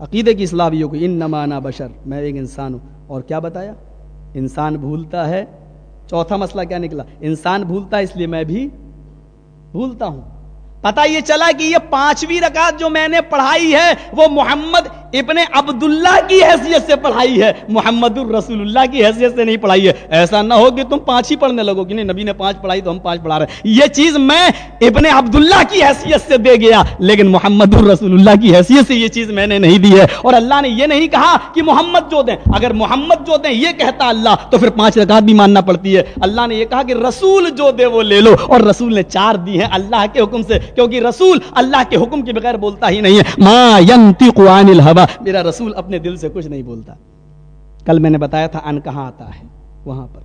B: عقیدے کی اصلاح بھی ہوگی ان نمانا بشر، میں ایک انسان ہوں۔ اور کیا بتایا؟ انسان بھولتا ہے۔ چوتھا مسئلہ کیا نکلا؟ انسان بھولتا ہے اس لیے میں بھی بھولتا ہوں۔ پتا یہ چلا کہ یہ پانچویں رکعت جو میں نے پڑھائی ہے، وہ محمد ابن عبداللہ کی حیثیت سے پڑھائی ہے، محمد الرسول اللہ کی حیثیت سے نہیں پڑھائی ہے۔ ایسا نہ ہو کہ تم پانچ ہی پڑھنے لگو کہ نہیں، نبی نے پانچ پڑھائی تو ہم پانچ پڑھا رہے ہیں۔ یہ چیز میں ابن عبداللہ کی حیثیت سے دے گیا، لیکن محمد الرسول اللہ کی حیثیت سے یہ چیز میں نے نہیں دی ہے۔ اور اللہ نے یہ نہیں کہا کہ محمد جو دیں۔ اگر محمد جو دیں، یہ کہتا اللہ، تو پھر پانچ رکعت بھی ماننا پڑتی ہے۔ اللہ نے یہ کہا کہ رسول جو دے وہ لے لو۔ اور رسول نے چار دی ہیں اللہ کے حکم سے، کیونکہ رسول اللہ کے حکم کے بغیر بولتا ہی نہیں ہے۔ ما ينطق عن الهوى میرا رسول اپنے دل سے کچھ نہیں بولتا۔ کل میں نے بتایا تھا، ان کہاں آتا ہے؟ وہاں پر۔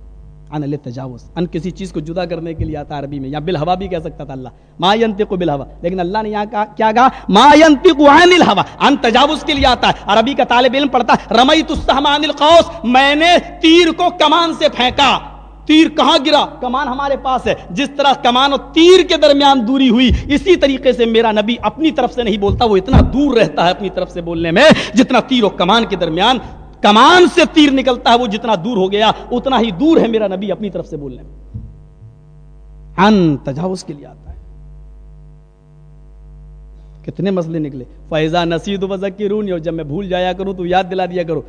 B: ان تجاوز ان کسی چیز کو جدا کرنے کے لیے آتا عربی میں، یا بالہوا بھی کہہ سکتا تھا اللہ۔ ما ينطق بالہوا۔ لیکن اللہ نے یہاں کہا، کیا کہا؟ ما ينطق عن الهوى ان تجاوز کے لیے آتا ہے۔ عربی کا طالب علم پڑھتا، رمیت السهم عن القوس۔ میں نے تیر کو کمان سے پھینکا۔ تیر کہاں گرا؟ کمان ہمارے پاس ہے۔ جس طرح کمان اور تیر کے درمیان دوری ہوئی، اسی طریقے سے میرا نبی اپنی طرف سے نہیں بولتا، وہ اتنا دور رہتا ہے اپنی طرف سے بولنے میں، جتنا تیر و کمان کے درمیان کمان سے تیر نکلتا ہے، وہ جتنا دور ہو گیا، اتنا ہی دور ہے میرا نبی اپنی طرف سے بولنے میں۔ ان تجاوز کے لیے آتا ہے۔ کتنے مسئلے نکلے۔ فیضا نصید و ذکرون اور جب میں بھول جایا کروں تو یاد دلا دیا کرو۔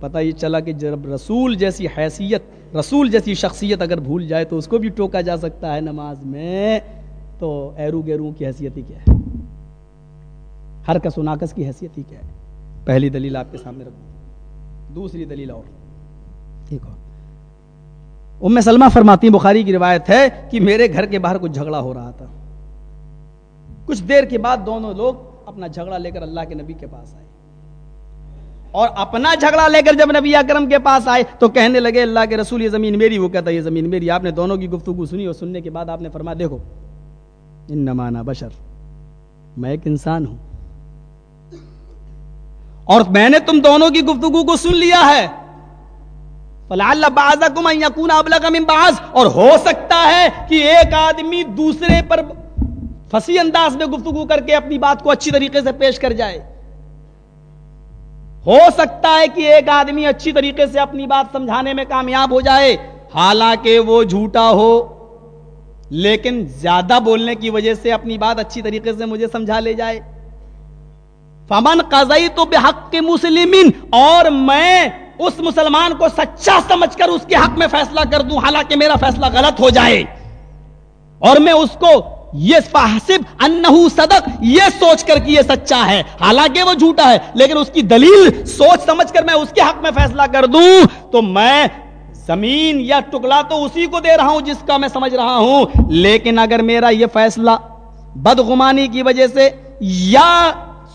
B: پتہ یہ چلا کہ جب رسول جیسی حیثیت رسول جیسی شخصیت اگر بھول جائے تو اس کو بھی ٹوکا جا سکتا ہے نماز میں۔ تو ایرو گیرو کی حیثیت ہی کیا ہے؟ ہر کس و ناکس کی حیثیت ہی کیا ہے؟ پہلی دلیل آپ کے سامنے رکھ دوں دوسری دلیل اور۔ ٹھیک ہو ام سلمہ فرماتی بخاری کی روایت ہے کہ میرے گھر کے باہر کچھ جھگڑا ہو رہا تھا۔ کچھ دیر کے بعد دونوں لوگ اپنا جھگڑا لے کر اللہ کے نبی کے پاس آئے۔ اور اپنا جھگڑا لے کر جب نبی اکرم کے پاس آئے تو کہنے لگے، اللہ کے رسول، یہ زمین میری، وہ کہتا یہ زمین میری۔ آپ نے دونوں کی گفتگو سنی اور سننے کے بعد آپ نے فرمایا، دیکھو ان نمانا بشر، میں ایک انسان ہوں۔ اور میں نے تم دونوں کی گفتگو کو سن لیا ہے۔ باز اور ہو سکتا ہے کہ ایک آدمی دوسرے پر فسی انداز میں گفتگو کر کے اپنی بات کو اچھی طریقے سے پیش کر جائے۔ ہو سکتا ہے کہ ایک آدمی اچھی طریقے سے اپنی بات سمجھانے میں کامیاب ہو جائے، حالانکہ وہ جھوٹا ہو، لیکن زیادہ بولنے کی وجہ سے اپنی بات اچھی طریقے سے مجھے سمجھا لے جائے۔ فمن قزئی تو بے حق کے مسلمین اور میں اس مسلمان کو سچا سمجھ کر اس کے حق میں فیصلہ کر دوں، حالانکہ میرا فیصلہ غلط ہو جائے۔ اور میں اس کو انہو صدق، یہ سوچ کر کہ یہ سچا ہے۔ حالانکہ وہ جھوٹا ہے، لیکن اس کی دلیل سوچ سمجھ کر میں اس کے حق میں فیصلہ کر دوں۔ تو میں زمین یا ٹکڑا تو اسی کو دے رہا ہوں جس کا میں سمجھ رہا ہوں۔ لیکن اگر میرا یہ فیصلہ بدغمانی کی وجہ سے یا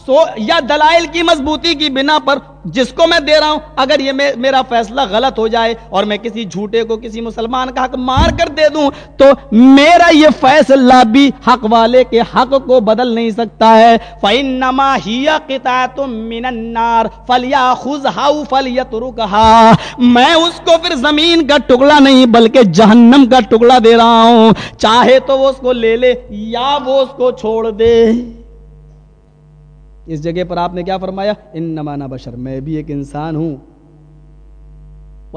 B: سو یا دلائل کی مضبوطی کی بنا پر جس کو میں دے رہا ہوں، اگر یہ میرا فیصلہ غلط ہو جائے اور میں کسی جھوٹے کو کسی مسلمان کا حق مار کر دے دوں، تو میرا یہ فیصلہ بھی حق والے کے حق کو بدل نہیں سکتا ہے۔ فَإِنَّمَا هِيَ قِطَعَةٌ مِّنَ النَّارِ فَلْيَأْخُذْهَا فَلْيَتْرُكَهَا میں اس کو پھر زمین کا ٹکڑا نہیں، بلکہ جہنم کا ٹکڑا دے رہا ہوں۔ چاہے تو وہ اس کو لے لے یا وہ اس کو چھوڑ دے۔ اس جگہ پر آپ نے کیا فرمایا؟ ان نمانا بشر، میں بھی ایک انسان ہوں۔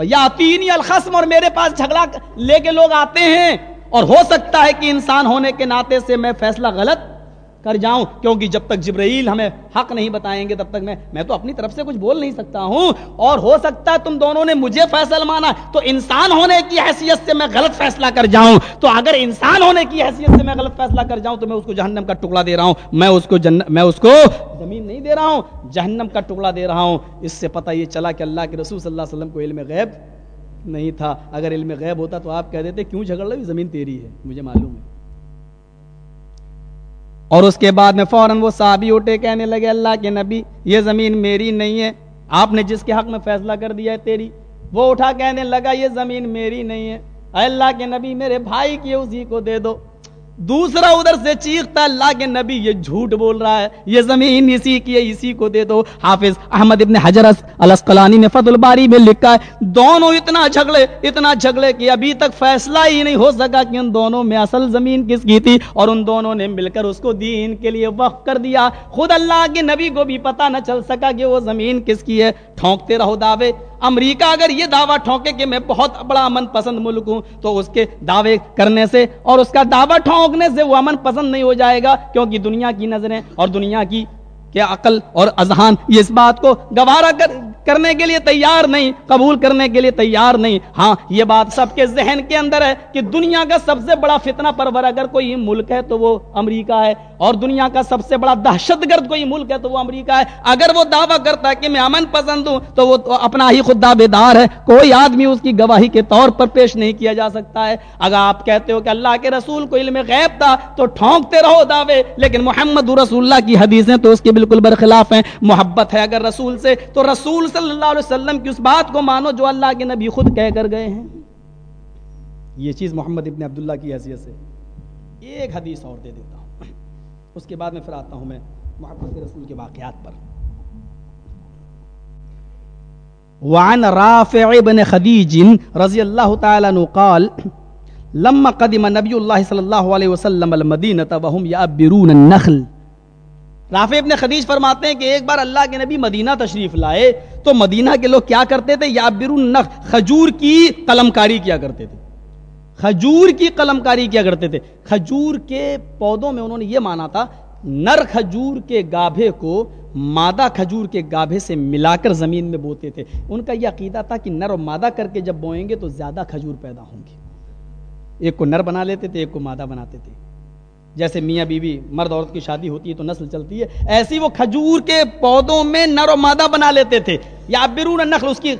B: یا تین الخصم، اور میرے پاس جھگڑا لے کے لوگ آتے ہیں۔ اور ہو سکتا ہے کہ انسان ہونے کے ناطے سے میں فیصلہ غلط کر جاؤں، کیونکہ جب تک جبرائیل ہمیں حق نہیں بتائیں گے، تب تک میں میں تو اپنی طرف سے کچھ بول نہیں سکتا ہوں۔ اور ہو سکتا ہے تم دونوں نے مجھے فیصلہ مانا، تو انسان ہونے کی حیثیت سے میں غلط فیصلہ کر جاؤں۔ تو اگر انسان ہونے کی حیثیت سے میں غلط فیصلہ کر جاؤں، تو میں اس کو جہنم کا ٹکڑا دے رہا ہوں۔ میں اس کو جن... میں اس کو زمین نہیں دے رہا ہوں، جہنم کا ٹکڑا دے رہا ہوں۔ اس سے پتہ یہ چلا کہ اللہ کے رسول صلی اللہ علیہ وسلم کو علم غیب نہیں تھا۔ اگر علم غیب ہوتا تو آپ کہہ دیتے، کیوں جھگڑ رہے زمین تیری ہے، مجھے معلوم ہے۔ اور اس کے بعد میں فوراً وہ صحابی اٹھے، کہنے لگے، اللہ کے نبی، یہ زمین میری نہیں ہے۔ آپ نے جس کے حق میں فیصلہ کر دیا ہے، تیری۔ وہ اٹھا، کہنے لگا، یہ زمین میری نہیں ہے۔ اے اللہ کے نبی، میرے بھائی کی اسی کو دے دو۔ دوسرا ادھر سے چیختا اللہ کے نبی یہ جھوٹ بول رہا ہے، یہ زمین اسی کی ہے، اسی کو دے دو۔ حافظ احمد ابن حجرس الاسقلانی نے فضل الباری میں لکھا ہے، دونوں اتنا جھگڑے اتنا جھگڑے کہ ابھی تک فیصلہ ہی نہیں ہو سکا کہ ان دونوں میں اصل زمین کس کی تھی۔ اور ان دونوں نے مل کر اس کو دین کے لیے وقف کر دیا۔ خود اللہ کے نبی کو بھی پتہ نہ چل سکا کہ وہ زمین کس کی ہے۔ ٹھونکتے رہو دعوے۔ امریکہ اگر یہ دعویٰ ٹھونکے کہ میں بہت بڑا امن پسند ملک ہوں، تو اس کے دعوے کرنے سے اور اس کا دعویٰ ٹھونکنے سے وہ امن پسند نہیں ہو جائے گا، کیونکہ دنیا کی نظریں اور دنیا کی کہ عقل اور اذہان یہ اس بات کو گوارا کر کرنے کے لیے تیار نہیں، قبول کرنے کے لیے تیار نہیں۔ ہاں یہ بات سب کے ذہن کے اندر ہے کہ دنیا کا سب سے بڑا فتنہ پرور اگر کوئی ملک ہے تو وہ امریکہ ہے، اور دنیا کا سب سے بڑا دہشت گرد کوئی ملک ہے تو وہ امریکہ ہے۔ اگر وہ دعویٰ کرتا ہے کہ میں امن پسند ہوں تو وہ تو اپنا ہی خود دعوے دار ہے۔ کوئی آدمی اس کی گواہی کے طور پر پیش نہیں کیا جا سکتا ہے۔ اگر آپ کہتے ہو کہ اللہ کے رسول کو علم غیب تھا تو ٹھونکتے رہو دعوے، لیکن محمد رسول اللہ کی حدیثیں تو اس کے بالکل برخلاف ہیں۔ محبت ہے اگر رسول سے تو رسول صلی اللہ علیہ وسلم کی اس بات کو مانو جو اللہ کے نبی خود کہہ کر گئے ہیں۔ یہ چیز محمد ابن عبداللہ کی حیثیت سے ایک حدیث اور دے دیتا ہوں۔ اس کے بعد میں پھر آتا ہوں میں محبت رسول کے واقعات پر۔ وعن رافع بن خدیج رضی اللہ تعالی عنہ قال، لما قدم نبی اللہ صلی اللہ علیہ وسلم المدینہ وهم یعبرون النخل۔ رافع ابن خدیج فرماتے ہیں کہ ایک بار اللہ کے نبی مدینہ تشریف لائے تو مدینہ کے لوگ کیا کرتے تھے؟ یعبرون النخل خجور کی قلم کاری کیا کرتے تھے۔ کھجور کی قلم کاری کیا کرتے تھے۔ کھجور کے پودوں میں انہوں نے یہ مانا تھا، نر کھجور کے گابھے کو مادہ کھجور کے گابھے سے ملا کر زمین میں بوتے تھے۔ ان کا یہ عقیدہ تھا کہ نر اور مادہ کر کے جب بوئیں گے تو زیادہ کھجور پیدا ہوں گے۔ ایک کو نر بنا لیتے تھے، ایک کو مادہ بناتے تھے۔ جیسے میاں بیوی مرد عورت کی شادی ہوتی ہے تو نسل چلتی ہے، ایسی وہ کھجور کے پودوں میں نر و مادہ بنا لیتے تھے۔ یا برون نخل اس کی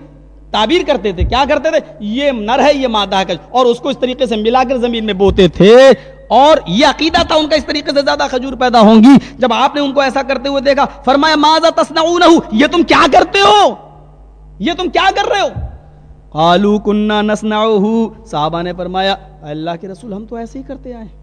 B: تعبیر کرتے تھے۔ کیا کرتے تھے؟ یہ نر ہے، یہ مادہ ہے۔ اور اس کو اس طریقے سے ملا کر زمین میں بوتے تھے۔ اور یہ عقیدہ تھا، ان کا اس طریقے سے زیادہ کھجور پیدا ہوں گی۔ جب آپ نے ان کو ایسا کرتے ہوئے دیکھا، فرمایا، ماذا تصنعون یہ تم کیا کرتے ہو؟ یہ تم کیا کر رہے ہو؟ قالو کننا نسنعہ صحابہ نے فرمایا اللہ کے رسول، ہم تو ایسے ہی کرتے آئے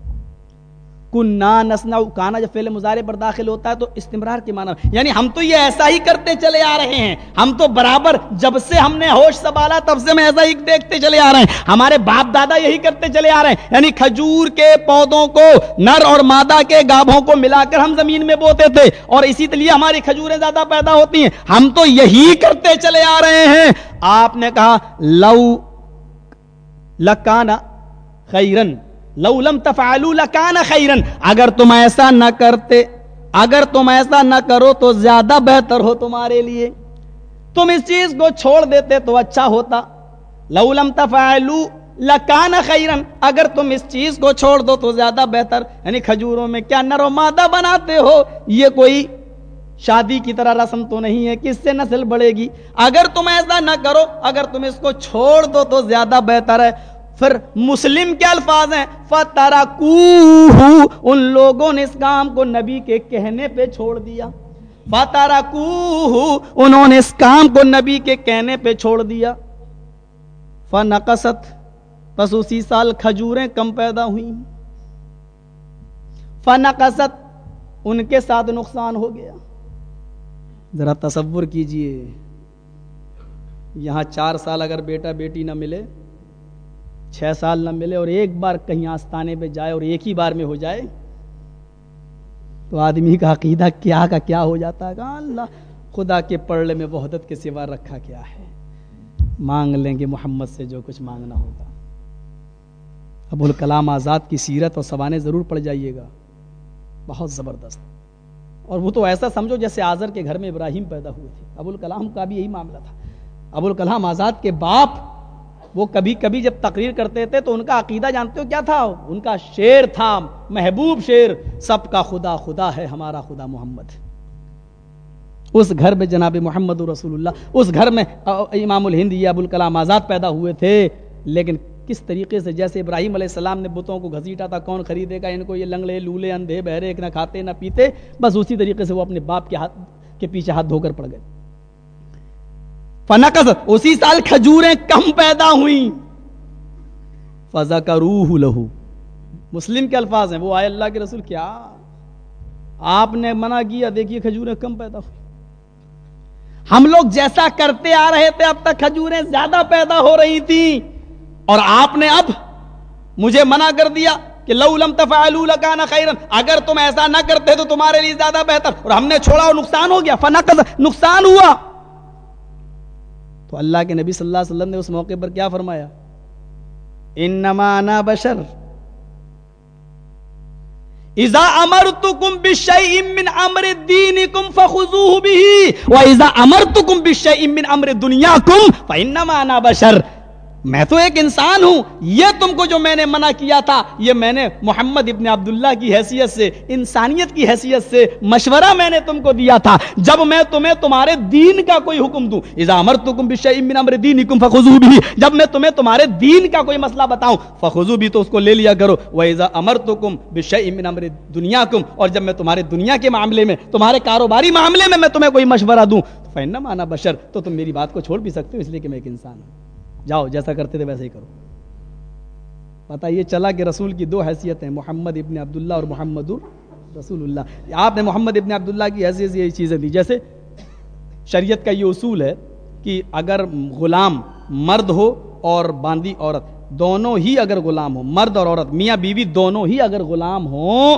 B: کننا نسنا کانا جب فعل مظاہرے پر داخل ہوتا ہے تو استمرار کے معنی یعنی ہم تو یہ ایسا ہی کرتے چلے آ رہے ہیں۔ ہم تو برابر جب سے ہم نے ہوش سنبھالا، تب سے میں ایسا ہی دیکھتے چلے آ رہے ہیں۔ ہمارے باپ دادا یہی کرتے چلے آ رہے ہیں۔ یعنی کھجور کے پودوں کو، نر اور مادہ کے گابھوں کو ملا کر ہم زمین میں بوتے تھے۔ اور اسی لیے ہماری کھجوریں زیادہ پیدا ہوتی ہیں۔ ہم تو یہی کرتے چلے آ رہے ہیں۔ آپ نے کہا، لو لکانا خیرن لولم تفعلوا لکان خیرن۔ اگر تم ایسا نہ کرتے، اگر تم ایسا نہ کرو تو زیادہ بہتر ہو تمہارے لیے۔ تم اس چیز کو چھوڑ دیتے تو اچھا ہوتا۔ لولم تفعلوا لکان خیرن۔ اگر تم اس چیز کو چھوڑ دو تو زیادہ بہتر۔ یعنی کھجوروں میں کیا نر و مادہ بناتے ہو؟ یہ کوئی شادی کی طرح رسم تو نہیں ہے، کس سے نسل بڑھے گی؟ اگر تم ایسا نہ کرو، اگر تم اس کو چھوڑ دو تو زیادہ بہتر ہے۔ پھر مسلم کے الفاظ ہیں فتارا ان لوگوں نے اس کام کو نبی کے کہنے پہ چھوڑ دیا۔ فتارا انہوں نے اس کام کو نبی کے کہنے پہ چھوڑ دیا۔ فنقصت بس اسی سال کھجوریں کم پیدا ہوئی فنقصت، ان کے ساتھ نقصان ہو گیا۔ ذرا تصور کیجیے، یہاں چار سال اگر بیٹا بیٹی نہ ملے چھ سال نہ ملے اور ایک بار کہیں آستانے پہ جائے اور ایک ہی بار میں ہو جائے تو آدمی کا عقیدہ کیا کا کیا ہو جاتا ہے؟ کہ اللہ خدا کے پڑھلے میں وحدت کے سوا رکھا کیا ہے؟ مانگ لیں گے محمد سے جو کچھ مانگنا ہوگا۔ ابو الکلام آزاد کی سیرت اور سوانے ضرور پڑ جائیے گا۔ بہت زبردست۔ اور وہ تو ایسا سمجھو جیسے آزر کے گھر میں ابراہیم پیدا ہوئے تھے۔ ابو الکلام کا بھی یہی معاملہ تھا۔ ابو الکلام آزاد کے باپ وہ کبھی کبھی جب تقریر کرتے تھے تو ان کا عقیدہ جانتے ہو کیا تھا؟ ان کا شیر تھا، محبوب شیر، سب کا خدا خدا ہے، ہمارا خدا محمد۔ اس گھر میں جناب محمد رسول اللہ، اس گھر میں امام الہند یا ابو الکلام آزاد پیدا ہوئے تھے۔ لیکن کس طریقے سے جیسے ابراہیم علیہ السلام نے بتوں کو گھسیٹا تھا، کون خریدے گا ان کو؟ یہ لنگڑے، لولے، اندھے، بہرے نہ کھاتے، نہ پیتے۔ بس اسی طریقے سے وہ اپنے باپ کے ہاتھ کے پیچھے ہاتھ دھو کر پڑ گئے۔ فنقص اسی سال کھجوریں کم پیدا ہوئی فضا کا روح لہو۔ مسلم کے الفاظ ہیں، وہ آئے اللہ کے رسول، کیا؟ آپ نے منع کیا، دیکھیے کھجوریں کم پیدا ہوئی ہم لوگ جیسا کرتے آ رہے تھے، اب تک کھجوریں زیادہ پیدا ہو رہی تھی اور آپ نے اب مجھے منع کر دیا کہ لو لم تفعلوا لکان خیرا اگر تم ایسا نہ کرتے تو تمہارے لیے زیادہ بہتر۔ اور ہم نے چھوڑا اور نقصان ہو گیا۔ فنقض، نقصان ہوا۔ تو اللہ کے نبی صلی اللہ علیہ وسلم نے اس موقع پر کیا فرمایا؟ انما انا بشر. اذا امرتكم بشيء من امر دينكم فخذوه به واذا امرتكم بشيء من امر دنياكم فانما انا بشر. میں تو ایک انسان ہوں، یہ تم کو جو میں نے منع کیا تھا، یہ میں نے محمد ابن عبداللہ کی حیثیت سے، انسانیت کی حیثیت سے مشورہ میں نے تم کو دیا تھا۔ جب میں تمہیں تمہارے دین کا کوئی حکم دوں، اذا امرتکم بشیء من امر دینکم بھی جب میں تمہیں تمہارے دین کا کوئی مسئلہ بتاؤں فخذو بھی تو اس کو لے لیا کرو۔ واذا امرتکم بشیء من امر دنیاکم۔ اور جب میں تمہارے دنیا کے معاملے میں، تمہارے کاروباری معاملے میں میں تمہیں کوئی مشورہ دوں فینما انا بشر۔ تو تم میری بات کو چھوڑ بھی سکتے ہو، اس لیے کہ میں ایک انسان ہوں۔ جاؤ، جیسا کرتے تھے ویسے ہی کرو۔ پتا یہ چلا کہ رسول کی دو حیثیت ہیں محمد ابن عبداللہ اور محمد رسول اللہ۔ آپ نے محمد ابن عبداللہ کی حیثیت یہی چیزیں دی۔ جیسے شریعت کا یہ اصول ہے کہ اگر غلام مرد ہو اور باندی عورت، دونوں ہی اگر غلام ہو مرد اور عورت، میاں بیوی دونوں ہی اگر غلام ہوں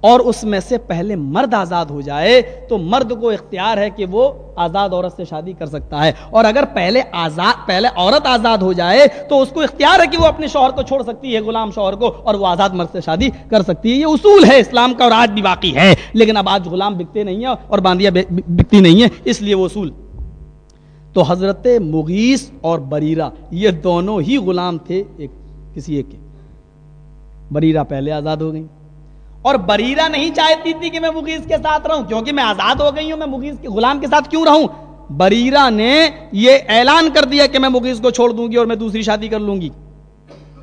B: اور اس میں سے پہلے مرد آزاد ہو جائے تو مرد کو اختیار ہے کہ وہ آزاد عورت سے شادی کر سکتا ہے اور اگر پہلے آزاد، پہلے عورت آزاد ہو جائے تو اس کو اختیار ہے کہ وہ اپنے شوہر کو چھوڑ سکتی ہے، غلام شوہر کو، اور وہ آزاد مرد سے شادی کر سکتی ہے۔ یہ اصول ہے اسلام کا اور آج بھی باقی ہے۔ لیکن اب آج غلام بکتے نہیں ہیں اور باندیاں بکتی نہیں ہیں، اس لیے وہ اصول۔ تو حضرت مغیث اور بریرہ، یہ دونوں ہی غلام تھے، ایک، کسی ایک کے۔ بریرہ پہلے آزاد ہو گئی اور بریرہ نہیں چاہتی تھی کہ میں مغیث کے ساتھ رہوں، کیونکہ میں آزاد ہو گئی ہوں، میں مغیث کے غلام کے ساتھ کیوں رہوں؟ بریرہ نے یہ اعلان کر دیا کہ میں مغیث کو چھوڑ دوں گی اور میں دوسری شادی کر لوں گی۔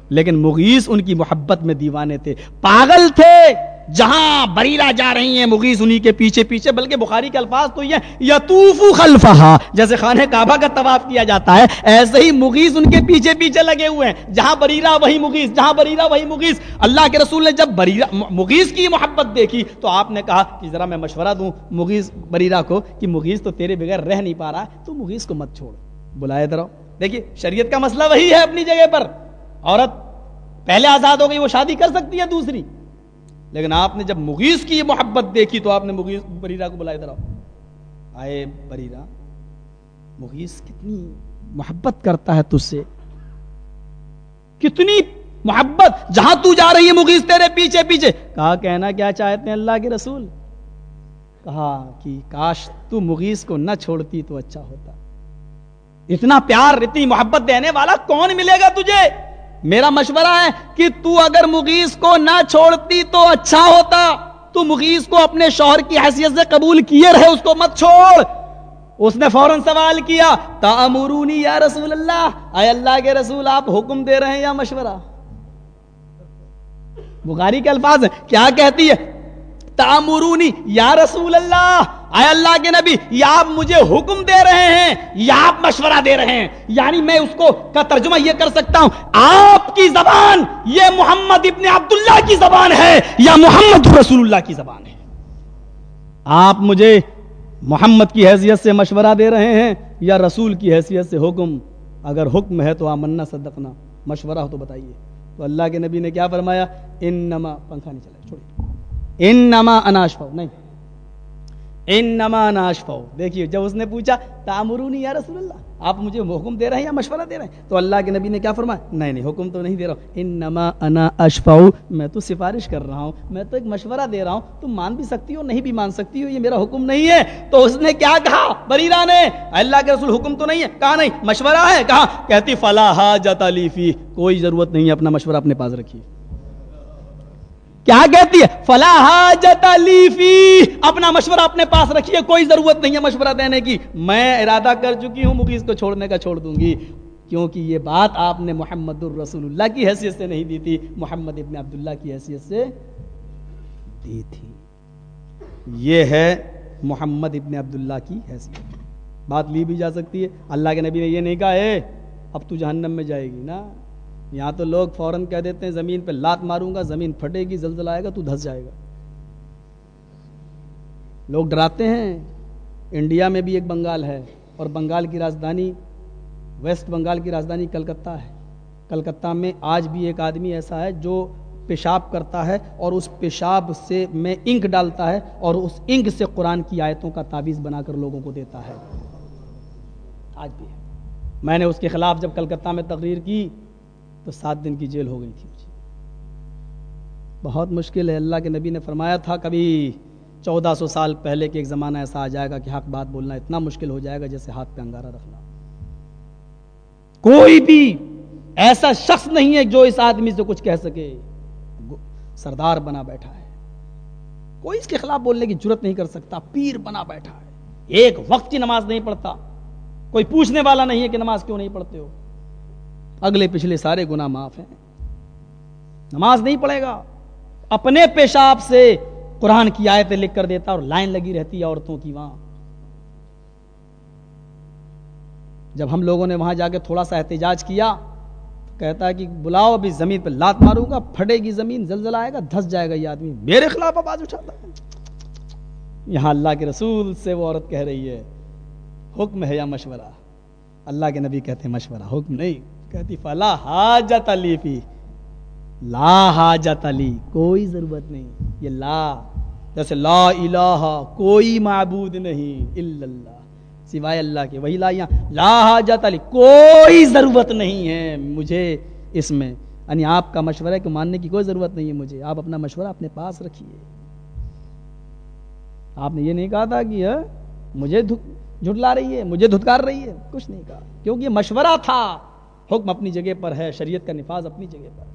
B: لیکن مغیث ان کی محبت میں دیوانے تھے۔ پاگل تھے! جہاں بریرہ جا رہی ہیں، مغیث انہی کے پیچھے پیچھے، بلکہ بخاری کے الفاظ تو یہ یتوف خلفہا، جیسے خانہ کعبہ کا طواف کیا جاتا ہے، ایسے ہی مغیث ان کے پیچھے پیچھے لگے ہوئے ہیں۔ جہاں بریرہ وہی مغیث، جہاں بریرہ وہی مغیث۔ اللہ کے رسول نے جب بریرہ مغیث کی محبت دیکھی تو آپ نے کہا کہ ذرا میں مشورہ دوں مغیث بریرہ کو کہ مغیث تو تیرے بغیر رہ نہیں پا رہا تو مغیث کو مت چھوڑ۔ بلائے درو دیکھیے، شریعت کا مسئلہ وہی ہے اپنی جگہ پر۔ عورت پہلے آزاد ہو گئی، وہ شادی کر سکتی ہے دوسری۔ لیکن آپ نے جب مغیث کی یہ محبت دیکھی تو آپ نے مغیث بریرہ کو بلایا ادھر آئے بریرہ، مغیث کتنی محبت کرتا ہے تجھ سے۔ کتنی محبت، جہاں تو جا رہی ہے مغیث تیرے پیچھے پیچھے۔ کہا، کہنا کیا چاہتے ہیں اللہ کے رسول؟ کہا کہ کاش تو مغیث کو نہ چھوڑتی تو اچھا ہوتا۔ اتنا پیار، اتنی محبت دینے والا کون ملے گا تجھے؟ میرا مشورہ ہے کہ تو اگر مغیث کو نہ چھوڑتی تو اچھا ہوتا۔ تو مغیث کو اپنے شوہر کی حیثیت سے قبول کیے رہے، اس کو مت چھوڑ۔ اس نے فوراً سوال کیا تامرونی یا رسول اللہ؟ اے اللہ کے رسول، آپ حکم دے رہے ہیں یا مشورہ؟ بخاری کے الفاظ ہیں۔ کیا کہتی ہے؟ تامرونی یا رسول اللہ، اے اللہ کے نبی یا آپ مجھے حکم دے رہے ہیں یا آپ مشورہ دے رہے ہیں۔ یعنی میں اس کو کا ترجمہ یہ کر سکتا ہوں، آپ کی زبان، یہ محمد ابن عبداللہ کی زبان ہے، یا محمد رسول اللہ کی زبان ہے۔ آپ مجھے محمد کی حیثیت سے مشورہ دے رہے ہیں، یا رسول کی حیثیت سے حکم۔ اگر حکم ہے تو آمنا صدقنا، مشورہ ہو تو بتائیے۔ تو اللہ کے نبی نے کیا فرمایا؟ ان پنکھا نہیں چلا چھوڑی ان نما اناش پاؤ نہیں۔ ان نما ناش پاؤ دیکھیے، جب اس نے پوچھا، تامرونی یا رسول اللہ؟ آپ مجھے حکم دے رہے ہیں یا مشورہ دے رہے ہیں؟ تو اللہ کے نبی نے کیا فرمایا؟ نہیں نہیں، حکم تو نہیں دے رہا ہوں۔ ان نما انا اشفاؤ میں تو سفارش کر رہا ہوں، میں تو ایک مشورہ دے رہا ہوں۔ تم مان بھی سکتی ہو، نہیں بھی مان سکتی ہو، یہ میرا حکم نہیں ہے۔ تو اس نے کیا کہا؟ بریرا نے اللہ کے رسول حکم تو نہیں ہے۔ کہا نہیں، مشورہ ہے، کہا، کہتی فلاح جتا کوئی ضرورت نہیں ہے، اپنا مشورہ اپنے پاس رکھیے۔ کیا کہتی ہے؟ فلاح اپنا مشورہ اپنے پاس رکھیے، کوئی ضرورت نہیں ہے مشورہ دینے کی۔ میں ارادہ کر چکی ہوں مغیث کو چھوڑنے کا چھوڑ دوں گی۔ کیونکہ یہ بات آپ نے محمد الرسول اللہ کی حیثیت سے نہیں دی تھی، محمد ابن عبداللہ کی حیثیت سے دی تھی۔ یہ ہے محمد ابن عبداللہ کی حیثیت۔ بات لی بھی جا سکتی ہے۔ اللہ کے نبی نے یہ نہیں کہا ہے اب تو جہنم میں جائے گی نا۔ یہاں تو لوگ فوراً کہہ دیتے ہیں زمین پہ لات ماروں گا، زمین پھٹے گی، زلزلہ آئے گا، تو دھس جائے گا۔ لوگ ڈراتے ہیں۔ انڈیا میں بھی ایک بنگال ہے اور بنگال کی راجدھانی، ویسٹ بنگال کی راجدھانی کلکتہ ہے۔ کلکتہ میں آج بھی ایک آدمی ایسا ہے جو پیشاب کرتا ہے اور اس پیشاب سے میں انک ڈالتا ہے اور اس انک سے قرآن کی آیتوں کا تعویذ بنا کر لوگوں کو دیتا ہے۔ آج بھی ہے۔ میں نے اس کے خلاف جب کلکتہ میں تقریر کی تو سات دن کی جیل ہو گئی تھی مجھے۔ بہت مشکل ہے۔ اللہ کے نبی نے فرمایا تھا کبھی چودہ سو سال پہلے کے ایک زمانہ ایسا آ جائے گا کہ حق بات بولنا اتنا مشکل ہو جائے گا جیسے ہاتھ پہ انگارہ رکھنا۔ کوئی بھی ایسا شخص نہیں ہے جو اس آدمی سے کچھ کہہ سکے۔ سردار بنا بیٹھا ہے۔ کوئی اس کے خلاف بولنے کی ضرورت نہیں کر سکتا۔ پیر بنا بیٹھا ہے۔ ایک وقت کی نماز نہیں پڑھتا۔ کوئی پوچھنے والا نہیں ہے کہ نماز کیوں نہیں پڑھتے ہو۔ اگلے پچھلے سارے گناہ معاف ہیں۔ نماز نہیں پڑھے گا۔ اپنے پیشاب سے قرآن کی آیتیں لکھ کر دیتا اور لائن لگی رہتی ہے عورتوں کی وہاں۔ جب ہم لوگوں نے وہاں جا کے تھوڑا سا احتجاج کیا، کہتا ہے کہ بلاؤ، ابھی زمین پہ لات ماروں گا، پھٹے گی زمین، زلزلہ آئے گا، دھس جائے گا یہ آدمی۔ میرے خلاف آواز اٹھاتا ہے۔ یہاں اللہ کے رسول سے وہ عورت کہہ رہی ہے، حکم ہے یا مشورہ؟ اللہ کے نبی کہتے ہیں مشورہ، حکم نہیں۔ کہتی، فلا حاجت علی فی لا حاجت علی کوئی ضرورت نہیں۔ یہ لا، جیسے لا الہ، کوئی معبود نہیں، الا اللہ۔ سوائے اللہ کے وہی لا یہاں لا حاجت علی کوئی ضرورت نہیں ہے مجھے اس میں۔ یعنی آپ کا مشورہ کو ماننے کی کوئی ضرورت نہیں ہے مجھے۔ آپ اپنا مشورہ اپنے پاس رکھیے۔ آپ نے یہ نہیں کہا تھا کہ ہاں، مجھے جھٹلا رہی ہے، مجھے دھتکار رہی ہے، کچھ نہیں کہا۔ کیونکہ یہ مشورہ تھا۔ حکم اپنی جگہ پر ہے شریعت کا نفاذ اپنی جگہ پر